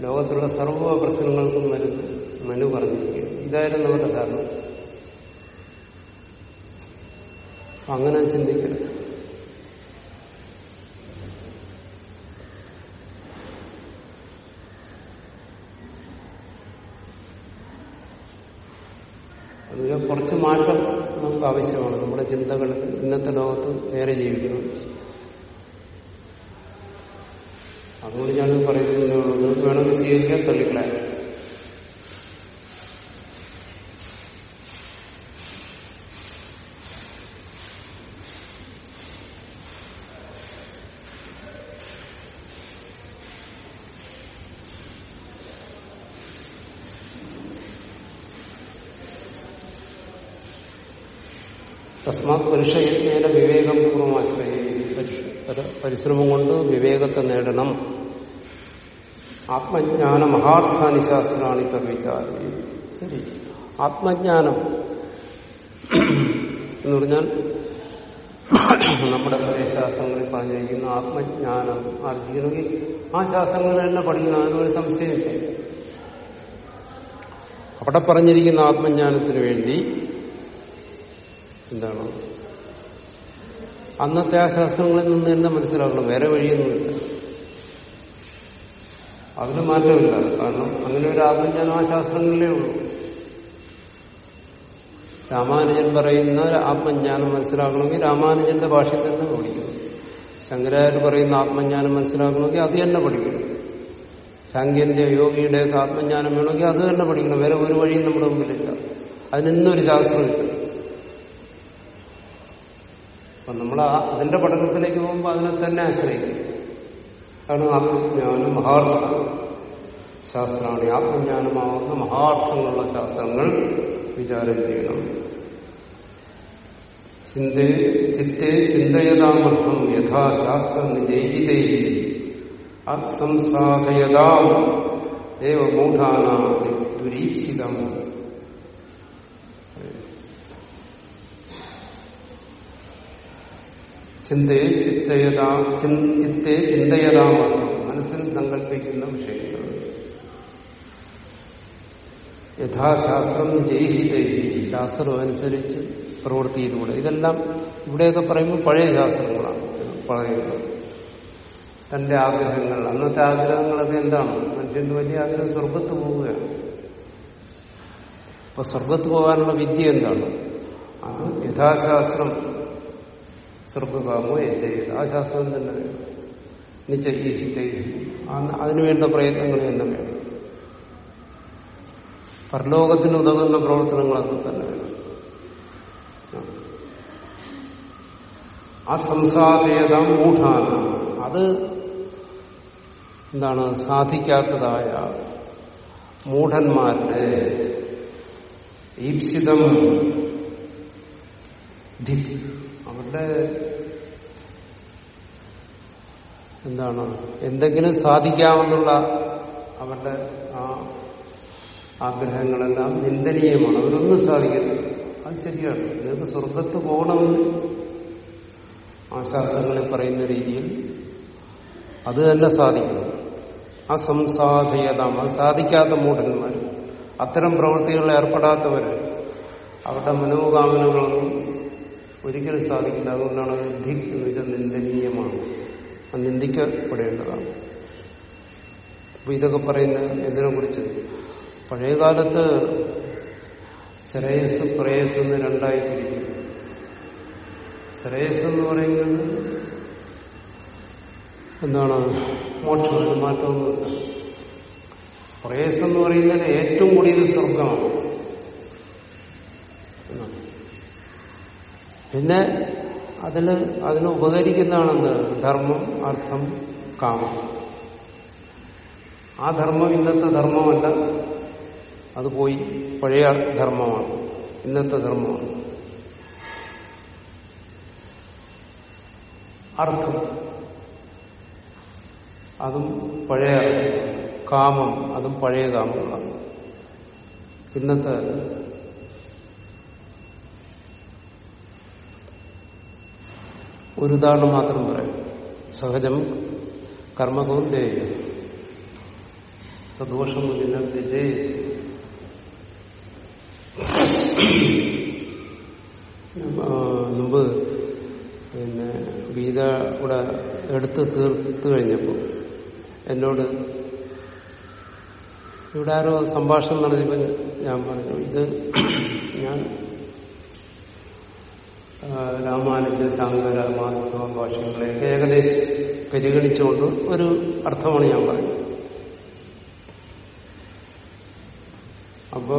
ലോകത്തിലുള്ള സർവ പ്രശ്നങ്ങൾക്കും മരുന്ന് മനു പറഞ്ഞിരിക്കുകയാണ് ഇതായിരുന്നു നമ്മുടെ ധാരണ. അങ്ങനെ ചിന്തിക്കരുത് അതുകൊണ്ട് കുറച്ച് മാറ്റം നമുക്ക് ആവശ്യമാണ്. നമ്മുടെ ചിന്തകൾ ഇന്നത്തെ ലോകത്ത് നേരെ ജീവിക്കണം. അതുകൊണ്ട് ഞാൻ പറയുന്നത് നിങ്ങൾക്ക് വേണമെങ്കിൽ സ്വീകരിക്കാൻ തള്ളിക്കളയാം തസ്മാത് പുരുഷയജ്ഞേന വിവേകം പൂർവമാശ്രയി പരിശ്രമം കൊണ്ട് വിവേകത്തെ നേടണം. ആത്മജ്ഞാന മഹാർത്ഥാനി ശാസ്ത്രമാണ് ഇപ്പം വിചാരം ശരി. ആത്മജ്ഞാനം എന്ന് പറഞ്ഞാൽ നമ്മുടെ പഴയ ശാസ്ത്രങ്ങളിൽ പറഞ്ഞിരിക്കുന്ന ആത്മജ്ഞാനം. ആർജിക്കണമെങ്കിൽ ആ ശാസ്ത്രങ്ങളിൽ തന്നെ പഠിക്കണം അതിനൊരു സംശയമില്ല. അവിടെ പറഞ്ഞിരിക്കുന്ന ആത്മജ്ഞാനത്തിന് വേണ്ടി എന്താണ്? അന്നത്തെ ആ ശാസ്ത്രങ്ങളിൽ നിന്ന് തന്നെ മനസ്സിലാക്കണം വേറെ വഴിയൊന്നുമില്ല അതിന് മാറ്റമില്ല. കാരണം അങ്ങനെ ഒരു ആത്മജ്ഞാനം ആ ശാസ്ത്രങ്ങളിലേ ഉള്ളൂ. രാമാനുജൻ പറയുന്ന ആത്മജ്ഞാനം മനസ്സിലാക്കണമെങ്കിൽ രാമാനുജന്റെ ഭാഷയിൽ തന്നെ പഠിക്കണം. ശങ്കരാചാര്യ പറയുന്ന ആത്മജ്ഞാനം മനസ്സിലാക്കണമെങ്കിൽ അത് തന്നെ പഠിക്കണം. സാങ്കേതിക യോഗിയുടെയൊക്കെ ആത്മജ്ഞാനം വേണമെങ്കിൽ അത് തന്നെ പഠിക്കണം. വേറെ ഒരു വഴിയും നമ്മുടെ മുമ്പിലില്ല. അതിനൊന്നൊരു ശാസ്ത്രമില്ല. അപ്പൊ നമ്മൾ അതിന്റെ പഠനത്തിലേക്ക് പോകുമ്പോൾ അതിനെ തന്നെ ആശ്രയിക്കും. കാരണം ആത്മജ്ഞാനം മഹാർത്ഥ. ശാസ്ത്രമാണ് ആത്മജ്ഞാനമാവുന്ന മഹാർത്ഥങ്ങളുള്ള ശാസ്ത്രങ്ങൾ വിചാരം ചെയ്യണം. ചിന്തേ ചിത്തേ ചിന്തയതാമർത്ഥം യഥാശാസ്ത്രം നിജയിതേ അസംസാധയതാം ഏവ മൂഢാനാം ദുരീപ്സിതം. ചിന്തയെ ചിത്തയതാ ചിത്തെ ചിന്തയതാമാണ് മനസ്സിൽ സങ്കല്പിക്കുന്ന വിഷയങ്ങൾ. യഥാശാസ്ത്രം ജയിഹിതേ ശാസ്ത്രം അനുസരിച്ച് പ്രവൃത്തിയിലൂടെ ഇതെല്ലാം ഇവിടെയൊക്കെ പറയുമ്പോൾ പഴയ ശാസ്ത്രങ്ങളാണ് പറയുന്നത്. തന്റെ ആഗ്രഹങ്ങൾ. അന്നത്തെ ആഗ്രഹങ്ങളൊക്കെ എന്താണ്? മനുഷ്യന്റെ വലിയ ആഗ്രഹം സ്വർഗത്ത് പോവുകയാണ്. അപ്പൊ സ്വർഗത്ത് പോകാനുള്ള വിദ്യ എന്താണ്? യഥാശാസ്ത്രം സ്വർഗകാമോ എന്റെ ആ ശാസ്ത്രം തന്നെ വേണം. നിശ്ചയിഹിതേ അതിനുവേണ്ട പ്രയത്നങ്ങൾ തന്നെ വേണം. പരലോകത്തിന് ഉതകുന്ന പ്രവർത്തനങ്ങളൊക്കെ തന്നെ വേണം. ആ സംസാധേയത മൂഢാന അത് എന്താണ്? സാധിക്കാത്തതായ മൂഢന്മാരുടെ ഈപ്സിതം അവരുടെ എന്താണ് എന്തെങ്കിലും സാധിക്കാമെന്നുള്ള അവരുടെ ആ ആഗ്രഹങ്ങളെല്ലാം നിന്ദനീയമാണ്. അവരൊന്നും സാധിക്കുന്നു അത് ശരിയാണ്. നിങ്ങൾക്ക് സ്വർഗത്ത് പോകണമെന്ന് ആ ശാസ്ത്രങ്ങളിൽ പറയുന്ന രീതിയിൽ അത് തന്നെ സാധിക്കുന്നു. ആ സംസാധീയതാം അത് സാധിക്കാത്ത മൂഢന്മാർ അത്തരം പ്രവൃത്തികളിൽ ഏർപ്പെടാത്തവർ അവരുടെ മനോകാമനകളൊന്നും ഒരിക്കലും സാധിക്കില്ല അതുകൊണ്ടാണ് വിധി എന്ന് വെച്ചാൽ നിന്ദനീയമാണ്. അത് നിന്ദിക്കപ്പെടേണ്ടതാണ്. അപ്പൊ ഇതൊക്കെ പറയുന്ന എന്തിനെ കുറിച്ച് പഴയകാലത്ത് ശ്രേയസ് പ്രേയസ് എന്ന് രണ്ടായി തിരിക്കും ശ്രേയസ് എന്ന് പറയുന്നത് എന്താണ്? മോക്ഷം അതിന് മാറ്റമൊന്നുമില്ല പ്രേയസ് എന്ന് പറയുന്നത് ഏറ്റവും കൂടിയത് സ്വർഗമാണ് പിന്നെ അതിന് അതിന് ഉപകരിക്കുന്നതാണെന്ത് ധർമ്മം അർത്ഥം കാമം. ആ ധർമ്മം ഇന്നത്തെ ധർമ്മമല്ല. അത് പോയി പഴയ ധർമ്മമാണ്. ഇന്നത്തെ ധർമ്മമാണ്. അർത്ഥം. അതും പഴയ കാമം അതും പഴയ കാമങ്ങളാണ്. ഇന്നത്തെ ഒരു ഉദാഹരണം മാത്രം പറയാം. സഹജം കർമ്മകവും കർമ്മകൗന്ദേയ സദോഷം മുമ്പ് പിന്നെ ഗീത ഇവിടെ എടുത്ത് തീർത്തു കഴിഞ്ഞപ്പോൾ എന്നോട് ഇവിടെ ആരോ സംഭാഷണം നടത്തിയപ്പോൾ ഞാൻ പറഞ്ഞു ഇത് ഞാൻ രാമാനുജ ശാങ്കര മാധവ ഭാഷകളെയൊക്കെ ഏകദേശം പരിഗണിച്ചുകൊണ്ട് ഒരു അർത്ഥമാണ് ഞാൻ പറയുന്നത്. അപ്പോ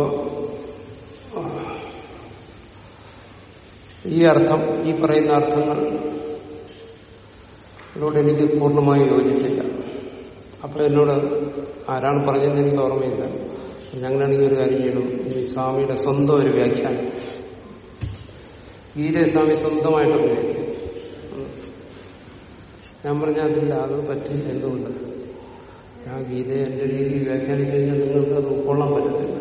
ഈ അർത്ഥം ഈ പറയുന്ന അർത്ഥങ്ങൾ ഇതിനോട് എനിക്ക് പൂർണമായി യോജിപ്പില്ല. അപ്പൊ എന്നോട് ആരാണ് പറഞ്ഞതെന്ന് എനിക്ക് ഓർമ്മയില്ല. ഞങ്ങളാണെങ്കിൽ ഒരു കാര്യം ചെയ്യണം. ഈ സ്വാമിയുടെ സ്വന്തം ഒരു വ്യാഖ്യാനം. ഗീതസ്വാമി സ്വന്തമായിട്ട് ഉപയോഗിക്കും ഞാൻ പറഞ്ഞ അതില്ല അത് പറ്റില്ല എന്തുകൊണ്ട്? ഞാൻ ഗീതയെ എന്റെ രീതിയിൽ വ്യാഖ്യാനിച്ചു കഴിഞ്ഞാൽ നിങ്ങൾക്ക് അത് ഉൾക്കൊള്ളാൻ പറ്റത്തില്ല.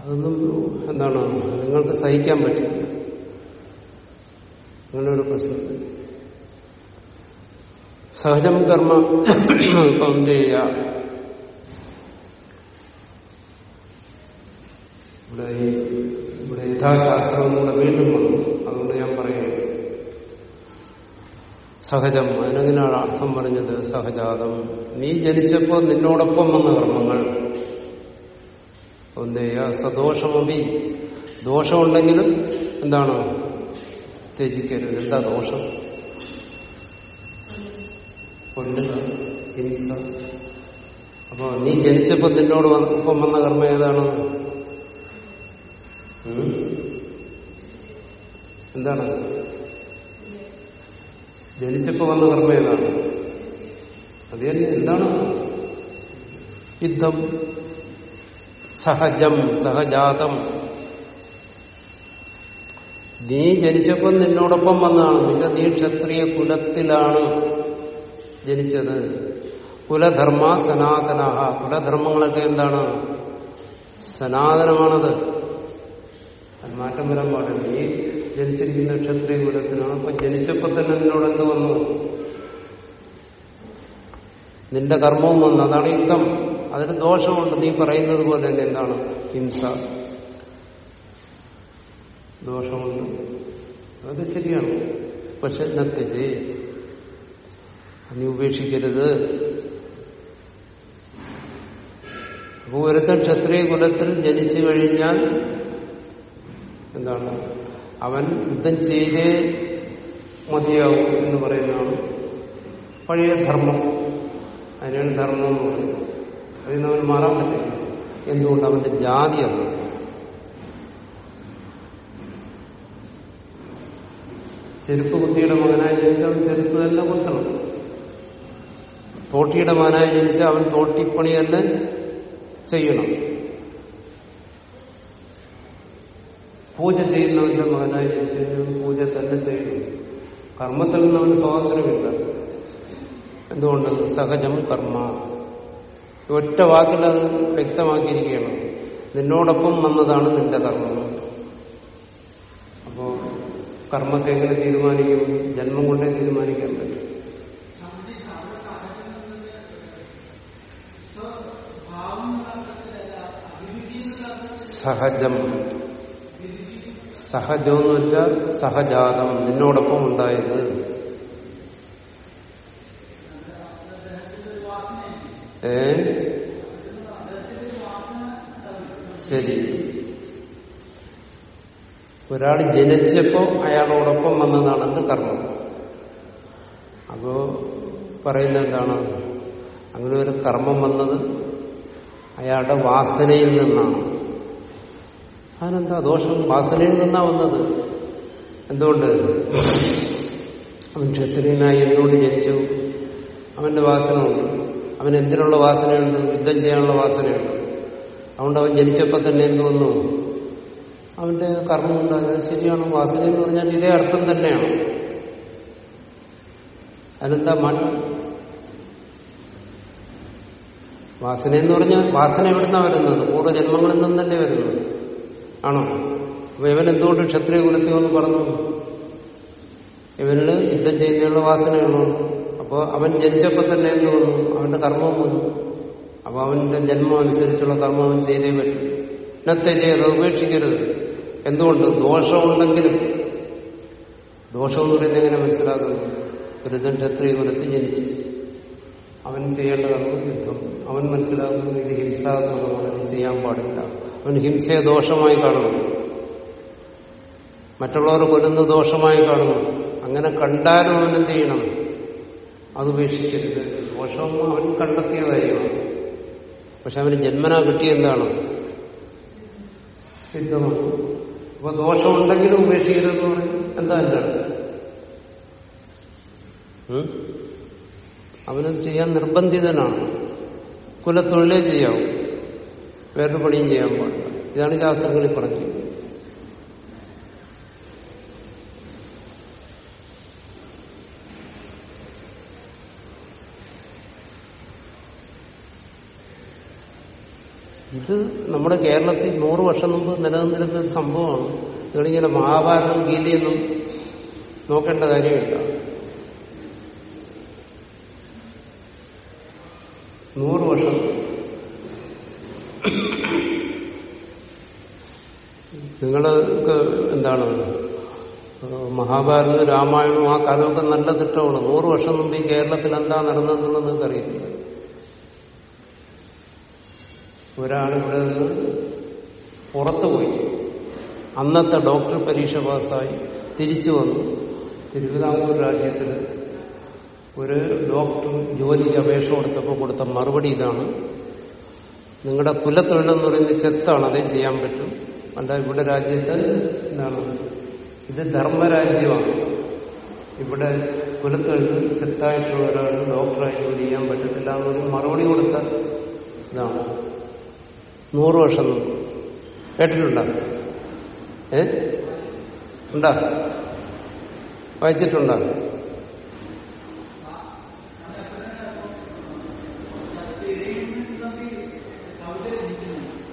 അതൊന്നും എന്താണ്? നിങ്ങൾക്ക് സഹിക്കാൻ പറ്റില്ല. അങ്ങനെ ഒരു സഹജം കർമ്മ കൗന്ദേയ ഇവിടെ ഇവിടെ യഥാശാസ്ത്രം എന്നുള്ള വീണ്ടും വന്നു. അതുകൊണ്ട് ഞാൻ പറയുന്നു സഹജം. അതിനെങ്ങനെയാണ് അർത്ഥം പറഞ്ഞത് സഹജാതം. നീ ജനിച്ചപ്പോൾ നിന്നോടൊപ്പം വന്ന കർമ്മങ്ങൾ. ഒന്നേയ സദോഷമപി. ദോഷമുണ്ടെങ്കിലും എന്താണ്? ത്യജിക്കരുത്. എന്താ ദോഷം? കൊല്ലുക ഹിംസ. അപ്പോ നീ ജനിച്ചപ്പോ നിന്നോട് ഒപ്പം വന്ന കർമ്മം ഏതാണ്? എന്താണ്? ജനിച്ചപ്പോ വന്ന കർമ്മ ഏതാണ്? അത് തന്നെ എന്താണ്? യുദ്ധം. സഹജം സഹജാതം. നീ ജനിച്ചപ്പോൾ നിന്നോടൊപ്പം വന്നതാണ് എന്നുവെച്ചാൽ നീ ക്ഷത്രിയ കുലത്തിലാണ് ജനിച്ചത്. കുലധർമ്മ സനാതന കുലധർമ്മങ്ങളൊക്കെ എന്താണ്? സനാതനമാണത്. അത് മാറ്റം വരാൻ പാടില്ല. നീ ജനിച്ചിരിക്കുന്ന ക്ഷത്രിയ കുലത്തിനാണ് അപ്പൊ ജനിച്ചപ്പോ തന്നെ നിന്നോട് എന്ത് വന്നു? നിന്റെ കർമ്മവും വന്നു. അതാണ് യുദ്ധം. അതിന് ദോഷമുണ്ട്. നീ പറയുന്നത് പോലെ തന്നെ എന്താണ്? ഹിംസ. ദോഷമുണ്ട്. അത് ശരിയാണ്. പക്ഷെ നത്യജ് നീ ഉപേക്ഷിക്കരുത്. അപ്പൊ ഒരുത്തൻ ക്ഷത്രിയ കുലത്തിൽ ജനിച്ചു കഴിഞ്ഞാൽ എന്താണ്? അവൻ യുദ്ധം ചെയ്തേ മതിയാവും എന്ന് പറയുന്നതാണ് പഴയ ധർമ്മം. അതിനാണ് ധർമ്മം എന്ന് പറയുന്നത്. അതിൽ നിന്ന് അവൻ മാറാൻ പറ്റില്ല. എന്തുകൊണ്ട് അവന്റെ ജാതി അത് ചെരുപ്പ് കുത്തിയുടെ മകനായി ജനിച്ചാൽ ചെരുപ്പ് തന്നെ കുത്തണം തോട്ടിയുടെ മകനായി ജനിച്ചാൽ അവൻ തോട്ടിപ്പണി തന്നെ ചെയ്യണം. പൂജ ചെയ്യുന്നവന്റെ മകനായി ജനിച്ചു പൂജ തന്നെ ചെയ്തു. കർമ്മത്തിൽ നിന്ന് അവന് സ്വാതന്ത്ര്യമില്ല. എന്തുകൊണ്ട്? സഹജം കർമ്മ. ഒറ്റ വാക്കിൽ അത് വ്യക്തമാക്കിയിരിക്കുകയാണ്. നിന്നോടൊപ്പം വന്നതാണ് നിന്റെ കർമ്മം. അപ്പോ കർമ്മത്തെ എങ്ങനെ തീരുമാനിക്കും? ജന്മം കൊണ്ടേ തീരുമാനിക്കാൻ പറ്റും. സഹജം സഹജം എന്ന് വെച്ചാൽ സഹജാതം നിന്നോടൊപ്പം ഉണ്ടായത്. ഏ? ശരി. ഒരാൾ ജനിച്ചപ്പോ അയാളോടൊപ്പം വന്നതാണ് എന്ത് കർമ്മം. അപ്പോ പറയുന്ന എന്താണ്? അങ്ങനെ ഒരു കർമ്മം വന്നത് അയാളുടെ വാസനയിൽ നിന്നാണ്. അതിനെന്താ ദോഷം? വാസനയിൽ നിന്നാ വന്നത്. എന്തുകൊണ്ട്? അവൻ ക്ഷത്രിയനായി എന്തുകൊണ്ട് ജനിച്ചു? അവന്റെ വാസന ഉണ്ട് അവൻ എന്തിനുള്ള വാസനയുണ്ട്? യുദ്ധം ചെയ്യാനുള്ള വാസനയുണ്ട്. അതുകൊണ്ട് അവൻ ജനിച്ചപ്പോൾ തന്നെ എന്ത് വന്നു? അവന്റെ കർമ്മം ഉണ്ടായത് ശരിയാണ്. വാസന എന്ന് പറഞ്ഞാൽ ഇതേ അർത്ഥം തന്നെയാണ്. അതിനെന്താ മാറ്റം വാസന എന്ന് പറഞ്ഞാൽ വാസന എവിടുന്നാ വരുന്നത്? പൂർവജന്മങ്ങളിൽ നിന്നല്ലേ വരുന്നത്. ആണോ? അപ്പൊ ഇവൻ എന്തുകൊണ്ട് ക്ഷത്രിയ കുലത്തിൽ എന്ന് പറഞ്ഞു ഇവനിൽ യുദ്ധം ചെയ്യുന്നതിനുള്ള വാസനകളുണ്ട് അപ്പോൾ അവൻ ജനിച്ചപ്പോൾ തന്നെ എന്ന് വന്നു? അവന്റെ കർമ്മം വന്നു. അപ്പൊ അവന്റെ ജന്മം അനുസരിച്ചുള്ള കർമ്മം അവൻ ചെയ്തേ പറ്റും. ഇന്നത്തെ ഉപേക്ഷിക്കരുത്. എന്തുകൊണ്ട്? ദോഷമുണ്ടെങ്കിലും. ദോഷം എന്ന് പറയുന്നത് എങ്ങനെ മനസ്സിലാക്കുന്നു? ഒരുതൻ ക്ഷത്രിയ കുലത്തിൽ ജനിച്ചു. അവൻ ചെയ്യേണ്ടതാണ് യുദ്ധം അവൻ മനസ്സിലാക്കുന്നത് ഇത് ഹിംസാത്മകമാണ് ഇത് ചെയ്യാൻ പാടില്ല. അവൻ ഹിംസയെ ദോഷമായി കാണുന്നു. മറ്റുള്ളവർ കൊല്ലുന്ന ദോഷമായി കാണുന്നു. അങ്ങനെ കണ്ടാലും അവൻ എന്ത് ചെയ്യണം? അത് ഉപേക്ഷിക്കരുത്. ദോഷം അവൻ കണ്ടെത്തിയതായിരുന്നു പക്ഷെ അവന് ജന്മനാ കിട്ടിയ എന്താണ്? സിദ്ധമാണ് അപ്പൊ ദോഷമുണ്ടെങ്കിലും ഉപേക്ഷിക്കരുതെന്ന് പറയും എന്താ എന്റെ അർത്ഥം? അവനത് ചെയ്യാൻ നിർബന്ധിതനാണ്. കുലത്തൊഴിലേ ചെയ്യാവും. വേറൊരു പണിയും ചെയ്യാൻ പാടില്ല. ഇതാണ് ശാസ്ത്രങ്ങളിൽ പറഞ്ഞിരിക്കുന്നത് ഇത് നമ്മുടെ കേരളത്തിൽ നൂറ് വർഷം മുമ്പ് നിലനിന്നിരുന്ന ഒരു സംഭവമാണ്. നിങ്ങളിങ്ങനെ മഹാഭാരതം ഗീതയൊന്നും നോക്കേണ്ട കാര്യമില്ല. നൂറ് വർഷം. നിങ്ങൾക്ക് എന്താണ്? മഹാഭാരതം രാമായണവും ആ കാലമൊക്കെ നല്ല തിട്ടമാണ്. നൂറ് വർഷം മുമ്പ് ഈ കേരളത്തിൽ എന്താ നടന്നതെന്നുള്ളത് നിങ്ങൾക്ക് അറിയത്തില്ല ഒരാൾ ഇവിടെ നിന്ന് പുറത്തുപോയി അന്നത്തെ ഡോക്ടർ പരീക്ഷ പാസ്സായി. തിരിച്ചു വന്നു. തിരുവിതാംകൂർ രാജ്യത്തിൽ ഒരു ഡോക്ടർ ജോലിക്ക് അപേക്ഷ കൊടുത്തപ്പോൾ കൊടുത്ത മറുപടി ഇതാണ്. നിങ്ങളുടെ കുലത്തൊഴിലെന്ന് പറയുന്നത് ചെത്താണ് അതേ ചെയ്യാൻ പറ്റും. അല്ല ഇവിടെ രാജ്യത്ത് എന്താണ്? ഇത് ധർമ്മരാജ്യമാണ്. ഇവിടെ കുലത്തൊഴിൽ ചെത്തായിട്ടുള്ള ഒരാൾ ഡോക്ടറായി ജോലി ചെയ്യാൻ പറ്റത്തില്ല എന്നൊരു മറുപടി കൊടുത്ത ഇതാണ്. നൂറ് വർഷം കേട്ടിട്ടുണ്ടോ? ഏ? ഉണ്ടാ? വായിച്ചിട്ടുണ്ടോ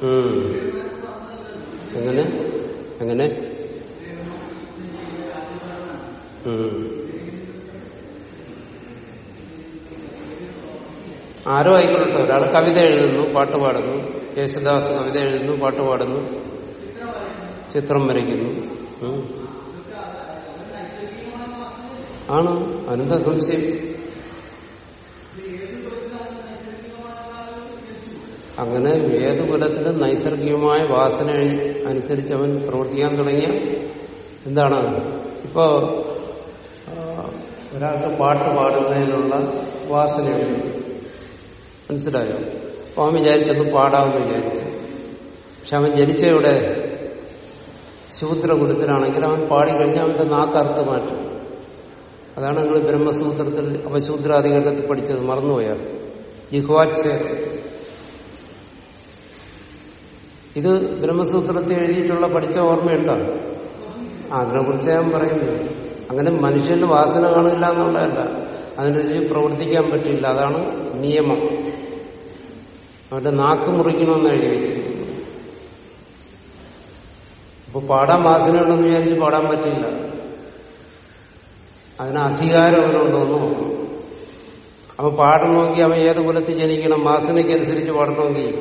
ഉം. എങ്ങനെ എങ്ങനെ ഉം. ആരോ ആയിക്കൊള്ളട്ടെ. ഒരാൾ കവിത എഴുതുന്നു പാട്ട് പാടുന്നു. യേശുദാസ് കവിത എഴുതുന്നു പാട്ട് പാടുന്നു. ചിത്രം വരയ്ക്കുന്നു. ആണോ. അനന്ത സംശയം? അങ്ങനെ ഏത് കുലത്തിലും നൈസർഗികമായ വാസന അനുസരിച്ച് അവൻ പ്രവർത്തിക്കാൻ തുടങ്ങിയ എന്താണ്? ഇപ്പോ ഒരാൾക്ക് പാട്ട് പാടുന്നതിനുള്ള വാസനയുണ്ട് മനസ്സിലായോ? അപ്പൊ അവൻ വിചാരിച്ചൊന്ന് പാടാമെന്ന് വിചാരിച്ചു. പക്ഷെ അവൻ ജനിച്ച ഇവിടെ ശൂദ്രകുലത്തിലാണെങ്കിൽ അവൻ പാടിക്കഴിഞ്ഞാൽ അവന്റെ നാക്കറുത്ത് മാറ്റും അതാണ് നിങ്ങൾ ബ്രഹ്മസൂത്രത്തിൽ അപശൂദ്രാധികരണത്തിൽ പഠിച്ചത്. മറന്നുപോയാൽ ജിഹ്വാച്ഛേദം ഇത് ബ്രഹ്മസൂത്രത്തിൽ എഴുതിയിട്ടുള്ള പഠിച്ച ഓർമ്മയുണ്ടോ? ആ, അതിനെക്കുറിച്ച് ഞാൻ പറയുന്നത് അങ്ങനെ മനുഷ്യന്റെ വാസന കാണില്ല എന്നുള്ളതല്ല. അതിനനുസരിച്ച് പ്രവർത്തിക്കാൻ പറ്റില്ല. അതാണ് നിയമം. അവന്റെ നാക്ക് മുറിക്കണമെന്ന് എഴുതി വെച്ചിരിക്കുന്നു. അപ്പൊ പാടാൻ വാസനയുണ്ടെന്ന് വിചാരിച്ച് പാടാൻ പറ്റില്ല അതിന് അധികാരം അവനുണ്ടോന്ന് നോക്കണം. അപ്പൊ പാടണമെങ്കിൽ അവൻ ഏത് കുലത്തിൽ ജനിക്കണം? വാസനയ്ക്ക് അനുസരിച്ച് പാടണമെങ്കിൽ?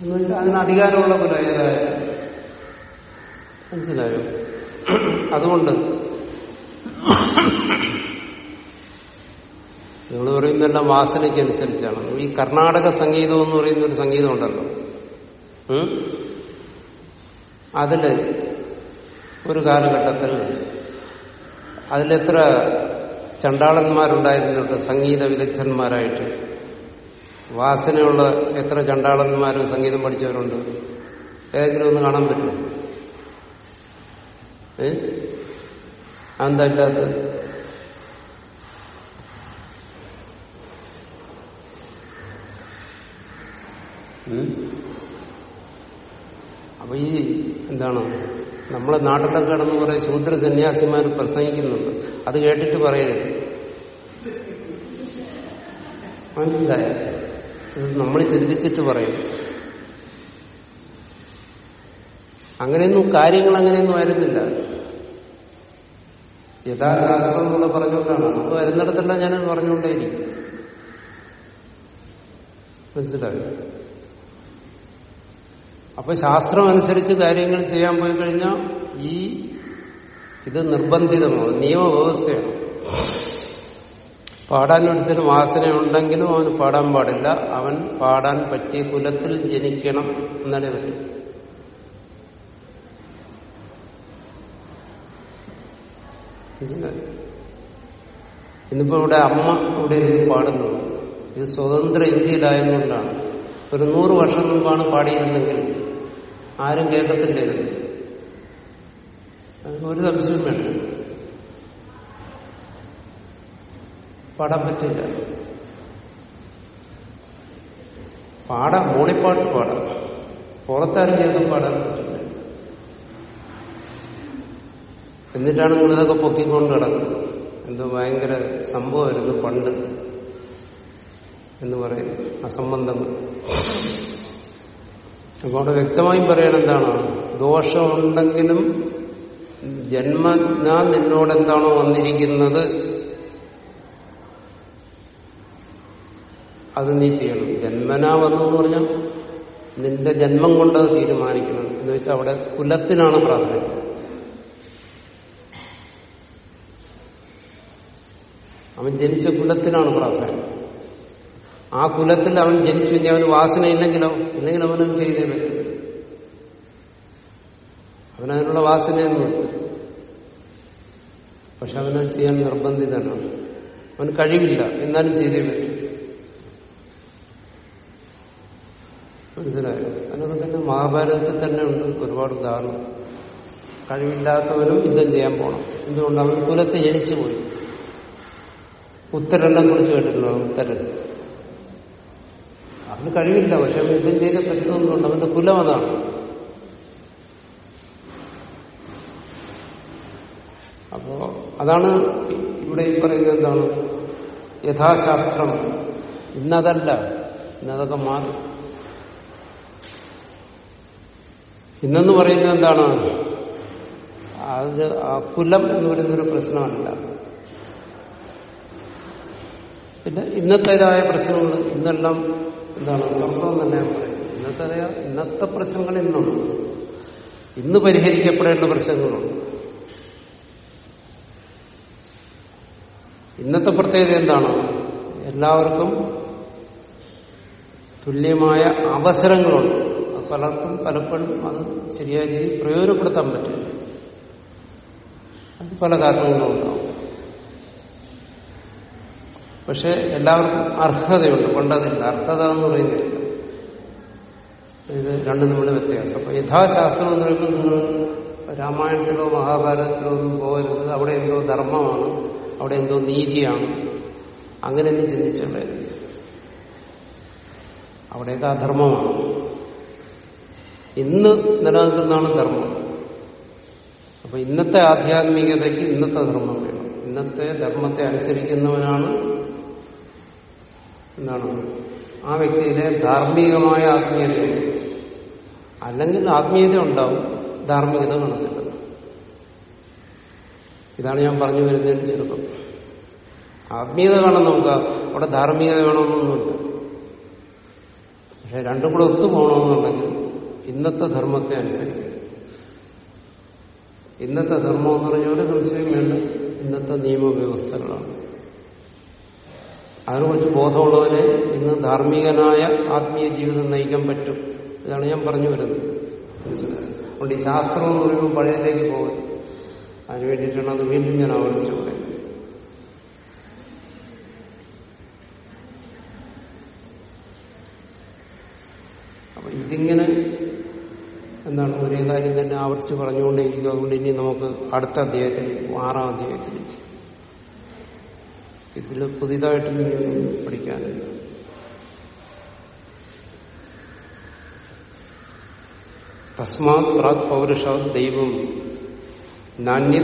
എന്ന് അതിന് അധികാരമുള്ള ഏതായാലും. മനസ്സിലായോ? അതുകൊണ്ട് നിങ്ങൾ പറയുന്നതെല്ലാം വാസനയ്ക്കനുസരിച്ചാണ്. ഈ കർണാടക സംഗീതം എന്ന് പറയുന്ന ഒരു സംഗീതം ഉണ്ടല്ലോ? അതിൽ ഒരു കാലഘട്ടത്തിൽ അതിലെത്ര ചണ്ടാളന്മാരുണ്ടായിരുന്നുണ്ട് സംഗീത വിദഗ്ധന്മാരായിട്ട്? വാസനയുള്ള എത്ര ചണ്ടാളന്മാരും സംഗീതം പഠിച്ചവരുണ്ട്? ഏതെങ്കിലും ഒന്ന് കാണാൻ പറ്റുമോ? ഏ? അതെന്താ ഇല്ലാത്തത് അപ്പൊ ഈ എന്താണ് നമ്മളെ നാട്ടിലൊക്കെ കിടന്ന് കുറെ ശൂദ്ര സന്യാസിമാർ പ്രസംഗിക്കുന്നുണ്ട്. അത് കേട്ടിട്ട് പറയരുത്. മനസ്സിലായ? നമ്മൾ ചിന്തിച്ചിട്ട് പറയും. അങ്ങനെയൊന്നും കാര്യങ്ങൾ അങ്ങനെയൊന്നും വരുന്നില്ല. യഥാശാസ്ത്രം എന്നുള്ള പറഞ്ഞുകൊണ്ടാണ്. അത് വരുന്നിടത്തെല്ലാം ഞാനത് പറഞ്ഞുകൊണ്ടേയിരിക്കും. മനസ്സിലായോ? അപ്പൊ ശാസ്ത്രം അനുസരിച്ച് കാര്യങ്ങൾ ചെയ്യാൻ പോയി കഴിഞ്ഞാൽ ഈ ഇത് നിർബന്ധിതമാണ് നിയമവ്യവസ്ഥയാണ്. പാടാൻ ഒരുത്തിന് വാസനയുണ്ടെങ്കിലും അവന് പാടാൻ പാടില്ല. അവൻ പാടാൻ പറ്റിയ കുലത്തിൽ ജനിക്കണം എന്നാലേ പറ്റും? ഇന്നിപ്പോ ഇവിടെ അമ്മ ഇവിടെ പാടുന്നു ഇത് സ്വതന്ത്ര ഇന്ത്യയിലായതുകൊണ്ടാണ്. ഒരു നൂറ് വർഷം മുമ്പാണ് പാടിയിരുന്നെങ്കിൽ ആരും കേൾക്കത്തില്ലേ ഒരു സംശയം വേണ്ട. പാടാൻ പറ്റില്ല. പാടാം മൂളിപ്പാട്ട് പാടാം. പുറത്താരും കേൾക്കാൻ പാടാൻ പറ്റില്ല. എന്നിട്ടാണ് നിങ്ങളിതൊക്കെ പൊക്കിക്കൊണ്ട് കിടക്കുന്നത് എന്തോ ഭയങ്കര സംഭവമായിരുന്നു പണ്ട്. എന്ന് പറയുന്നു അസംബന്ധങ്ങൾ അപ്പൊ അവിടെ വ്യക്തമായും പറയണം എന്താണ്? ദോഷമുണ്ടെങ്കിലും ജന്മ ഞാൻ നിന്നോട് എന്താണോ വന്നിരിക്കുന്നത് അത് നീ ചെയ്യണം. ജന്മനാ വന്നു എന്ന് പറഞ്ഞാൽ നിന്റെ ജന്മം കൊണ്ട് അത് തീരുമാനിക്കണം. എന്ന് വെച്ചാൽ അവിടെ കുലത്തിനാണ് പ്രാധാന്യം. അവൻ ജനിച്ച കുലത്തിനാണ് പ്രാധാന്യം. ആ കുലത്തിൽ അവൻ ജനിച്ചു ഇനി അവന് വാസന ഇല്ലെങ്കിലോ? ഇല്ലെങ്കിൽ അവനത് ചെയ്തേ പറ്റും. അവനതിനുള്ള വാസനയൊന്നും പക്ഷെ അവനത് ചെയ്യാൻ നിർബന്ധിതനാണ്. അവൻ കഴിവില്ല. എന്നാലും ചെയ്തേ പറ്റും. മനസ്സിലായോ? അതിനൊക്കെ തന്നെ മഹാഭാരതത്തിൽ തന്നെ ഉണ്ട്. ഒരുപാട് ഉദാഹരണം. കഴിവില്ലാത്തവനും യുദ്ധം ചെയ്യാൻ പോകണം എന്തുകൊണ്ട്? അവൻ കുലത്തെ ജനിച്ചു പോയി. ഉത്തരനെ കുറിച്ച് കേട്ടിട്ടുണ്ടോ? ഉത്തരൻ. അവന് കഴിവില്ല. പക്ഷെ അവൻ യുദ്ധം ചെയ്തേ പറ്റുന്നുണ്ട് അവന്റെ കുലം അതാണ്. അപ്പോ അതാണ് ഇവിടെ ഈ പറയുന്നത് എന്താണ്? യഥാശാസ്ത്രം. ഇന്നതല്ല. ഇന്നതൊക്കെ മാറി. ഇന്നെന്ന് പറയുന്നത് എന്താണ്? അത് ആ കുലം എന്ന് പറയുന്നൊരു പ്രശ്നമല്ല. പിന്നെ ഇന്നത്തേതായ പ്രശ്നങ്ങൾ ഇന്നെല്ലാം എന്താണ് സംഭവം തന്നെ പറയുന്നത് ഇന്നത്തെ ഇന്നത്തെ പ്രശ്നങ്ങൾ ഇന്നുണ്ട്. ഇന്ന് പരിഹരിക്കപ്പെടേണ്ട പ്രശ്നങ്ങളുണ്ട്. ഇന്നത്തെ പ്രത്യേകത എന്താണ്? എല്ലാവർക്കും തുല്യമായ അവസരങ്ങളുണ്ട്. പലർക്കും പലപ്പോഴും അത് ശരിയായ രീതിയിൽ പ്രയോജനപ്പെടുത്താൻ പറ്റില്ല. അത് പല കാരണങ്ങളും ഉണ്ടാവും പക്ഷെ എല്ലാവർക്കും അർഹതയുണ്ട് കൊണ്ടതില്ല. അർഹത എന്ന് പറയുന്നില്ല ഇത് രണ്ടും തമ്മിൽ വ്യത്യാസം. അപ്പൊ യഥാശാസ്ത്രം എന്ന് പറയുമ്പോൾ നിങ്ങൾ രാമായണത്തിലോ മഹാഭാരതത്തിലോ ഒന്നും പോകരുത്. അവിടെ എന്തോ ധർമ്മമാണ് അവിടെ എന്തോ നീതിയാണ്. അങ്ങനെയൊന്നും ചിന്തിച്ചുണ്ടായിരുന്നു അവിടെയൊക്കെ അധർമ്മമാണ് ഇന്ന് നിലനിൽക്കുന്നതാണ് ധർമ്മം. അപ്പൊ ഇന്നത്തെ ആധ്യാത്മികതയ്ക്ക് ഇന്നത്തെ ധർമ്മം വേണം. ഇന്നത്തെ ധർമ്മത്തെ അനുസരിക്കുന്നവനാണ് എന്താണ് ആ വ്യക്തിയിലെ ധാർമ്മികമായ ആത്മീയത അല്ലെങ്കിൽ ആത്മീയത ഉണ്ടാവും ധാർമ്മികത കാണത്തില്ല. ഇതാണ് ഞാൻ പറഞ്ഞു വരുന്നതിന് ചെറുപ്പം. ആത്മീയത കാണാൻ നമുക്ക് അവിടെ ധാർമ്മികത വേണമെന്നൊന്നുമില്ല. പക്ഷെ രണ്ടും കൂടെ ഒത്തു പോകണമെന്നുണ്ടെങ്കിൽ ഇന്നത്തെ ധർമ്മത്തെ അനുസരിക്കും. ഇന്നത്തെ ധർമ്മം എന്ന് പറഞ്ഞ ഒരു സംശയം വേണ്ട. ഇന്നത്തെ നിയമവ്യവസ്ഥകളാണ്. അതിനെക്കുറിച്ച് ബോധമുള്ളവരെ ഇന്ന് ധാർമ്മികനായ ആത്മീയ ജീവിതം നയിക്കാൻ പറ്റും. ഇതാണ് ഞാൻ പറഞ്ഞു വരുന്നത്. അതുകൊണ്ട് ഈ ശാസ്ത്രം എന്ന് പറയുമ്പോൾ പഴയതിലേക്ക് പോകും അതിനു വേണ്ടിയിട്ടാണ് അത് വീണ്ടും ഞാൻ ആവർത്തിച്ചു പറയുന്നത്. അപ്പൊ ഇതിങ്ങനെ എന്താണ് ഒരേ കാര്യം തന്നെ ആവർത്തിച്ച് പറഞ്ഞുകൊണ്ടേയിരിക്കും അതുകൊണ്ട് ഇനി നമുക്ക് അടുത്ത അധ്യായത്തിലേക്ക് ആറാം അധ്യായത്തിലേക്ക്. ഇതിൽ പുതിയതായിട്ടൊന്നും പഠിക്കാനില്ല. തസ്മാത് പ്രാത് പൗരുഷ ദൈവം നാണ്യ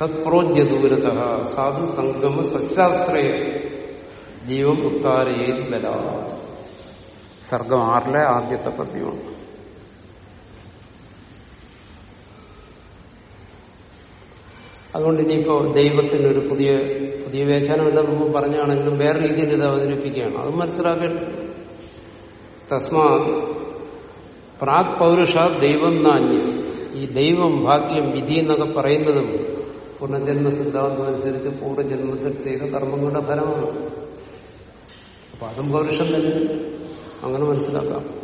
തത്പ്രോജ്യദൂരത സാധു സംഗമ സശാസ്ത്രയ ജീവം ഉത്താരയേത് ബല സർഗം ആറിലെ ആദ്യത്തെ പദ്യമാണ്. അതുകൊണ്ട് ഇനിയിപ്പോ ദൈവത്തിനൊരു പുതിയ പുതിയ വ്യാഖ്യാനമല്ല നമ്മൾ പറഞ്ഞാണെങ്കിലും വേറെ രീതിയിൽ ഇത് അവതരിപ്പിക്കുകയാണ്. അത് മനസ്സിലാക്കേണ്ട തസ്മാ പ്രാഗ് പൗരുഷ ദൈവം നാന്യം. ഈ ദൈവം ഭാഗ്യം വിധി എന്നൊക്കെ പറയുന്നതും പൂർണജന്മ സിദ്ധാന്തം അനുസരിച്ച് പൂർവജന്മത്തിൽ ചെയ്ത കർമ്മങ്ങളുടെ ഫലമാണ്. അപ്പൊ അതും പൗരുഷം തന്നെ. അങ്ങനെ മനസ്സിലാക്കാം.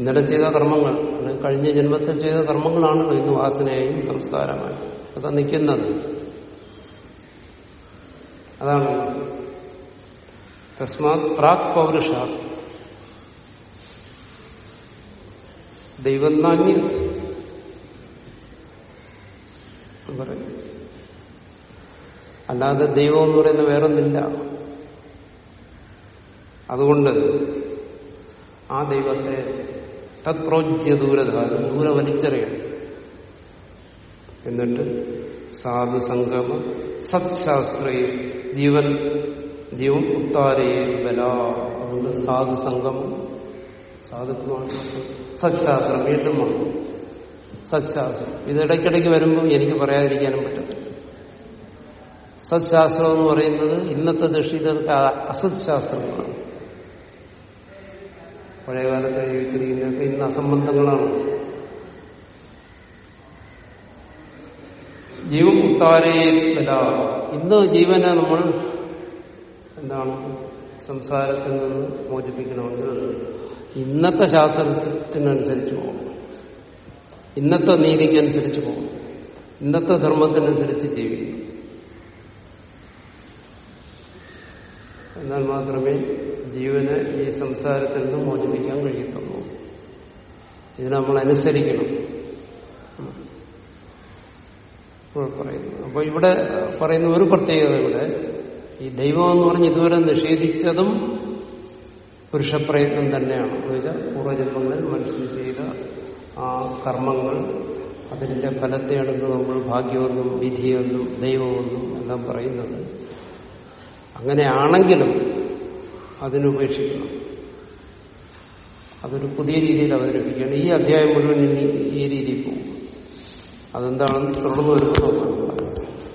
ഇന്നലെ ചെയ്ത കർമ്മങ്ങൾ കഴിഞ്ഞ ജന്മത്തിൽ ചെയ്ത കർമ്മങ്ങളാണല്ലോ ഇന്ന് വാസനയായും സംസ്കാരമായും. ഒക്കെ നിൽക്കുന്നത്. അതാണ് തസ്മാത് പ്രാക് പൗരുഷ. ദൈവനാന്യ അല്ലാതെ ദൈവം എന്ന് പറയുന്ന വേറൊന്നില്ല. അതുകൊണ്ട് ആ ദൈവത്തെ തത്പ്രോജ്യ ദൂരധാരം ദൂര വലിച്ചെറിയണം എന്നിട്ട് സാധു സംഗമ സത്ശാസ്ത്രയെ ജീവൻ ജീവൻ ഉത്താരയെ ബല. അതുകൊണ്ട് സാധു സംഗമം സാധുക്കുമാണ് സത്ശാസ്ത്രം വീണ്ടും വന്നു. സത്ശാസ്ത്രം. ഇതിടയ്ക്കിടയ്ക്ക് വരുമ്പോൾ എനിക്ക് പറയാതിരിക്കാനും പറ്റത്തില്ല. സത്ശാസ്ത്രം എന്ന് പറയുന്നത് ഇന്നത്തെ ദൃഷ്ടിയിൽ അതൊക്കെ അസത് ശാസ്ത്രങ്ങളാണ് പഴയകാലത്ത് ജീവിച്ചിരിക്കുന്നതൊക്കെ ഇന്ന് അസംബന്ധങ്ങളാണ്. ജീവൻ ഉത്താരയില്ല ഇന്ന് ജീവനെ നമ്മൾ എന്താണ് സംസാരത്തിൽ നിന്ന് മോചിപ്പിക്കണമെങ്കിൽ ഇന്നത്തെ ശാസ്ത്രത്തിനനുസരിച്ച് പോകണം. ഇന്നത്തെ നീതിക്കനുസരിച്ച് പോകണം. ഇന്നത്തെ ധർമ്മത്തിനനുസരിച്ച് ജീവിക്കണം. എന്നാൽ മാത്രമേ ജീവനെ ഈ സംസാരത്തിൽ നിന്ന് മോചിപ്പിക്കാൻ കഴിയത്തുള്ളൂ. ഇതിനെ നമ്മൾ അനുസരിക്കണം. പറയുന്നു. അപ്പൊ ഇവിടെ പറയുന്ന ഒരു പ്രത്യേകത ഇവിടെ ഈ ദൈവം എന്ന് പറഞ്ഞ് ഇതുവരെ നിഷേധിച്ചതും പുരുഷപ്രയത്നം തന്നെയാണ്. എന്ന് വെച്ചാൽ പൂർവജന്മങ്ങളിൽ മനുഷ്യൻ ചെയ്ത ആ കർമ്മങ്ങൾ അതിന്റെ ഫലത്തെയാണ് നമ്മൾ ഭാഗ്യമെന്നും വിധിയെന്നും ദൈവമെന്നും എല്ലാം പറയുന്നത്. അങ്ങനെയാണെങ്കിലും അതിനുപേക്ഷിക്കണം അതൊരു പുതിയ രീതിയിൽ അവതരിപ്പിക്കുകയാണ്. ഈ അധ്യായം മുഴുവൻ ഈ രീതിയിൽ പോകും. അതെന്താണെന്ന് തുടർന്ന് വരുമ്പോൾ മനസ്സിലാക്കാം.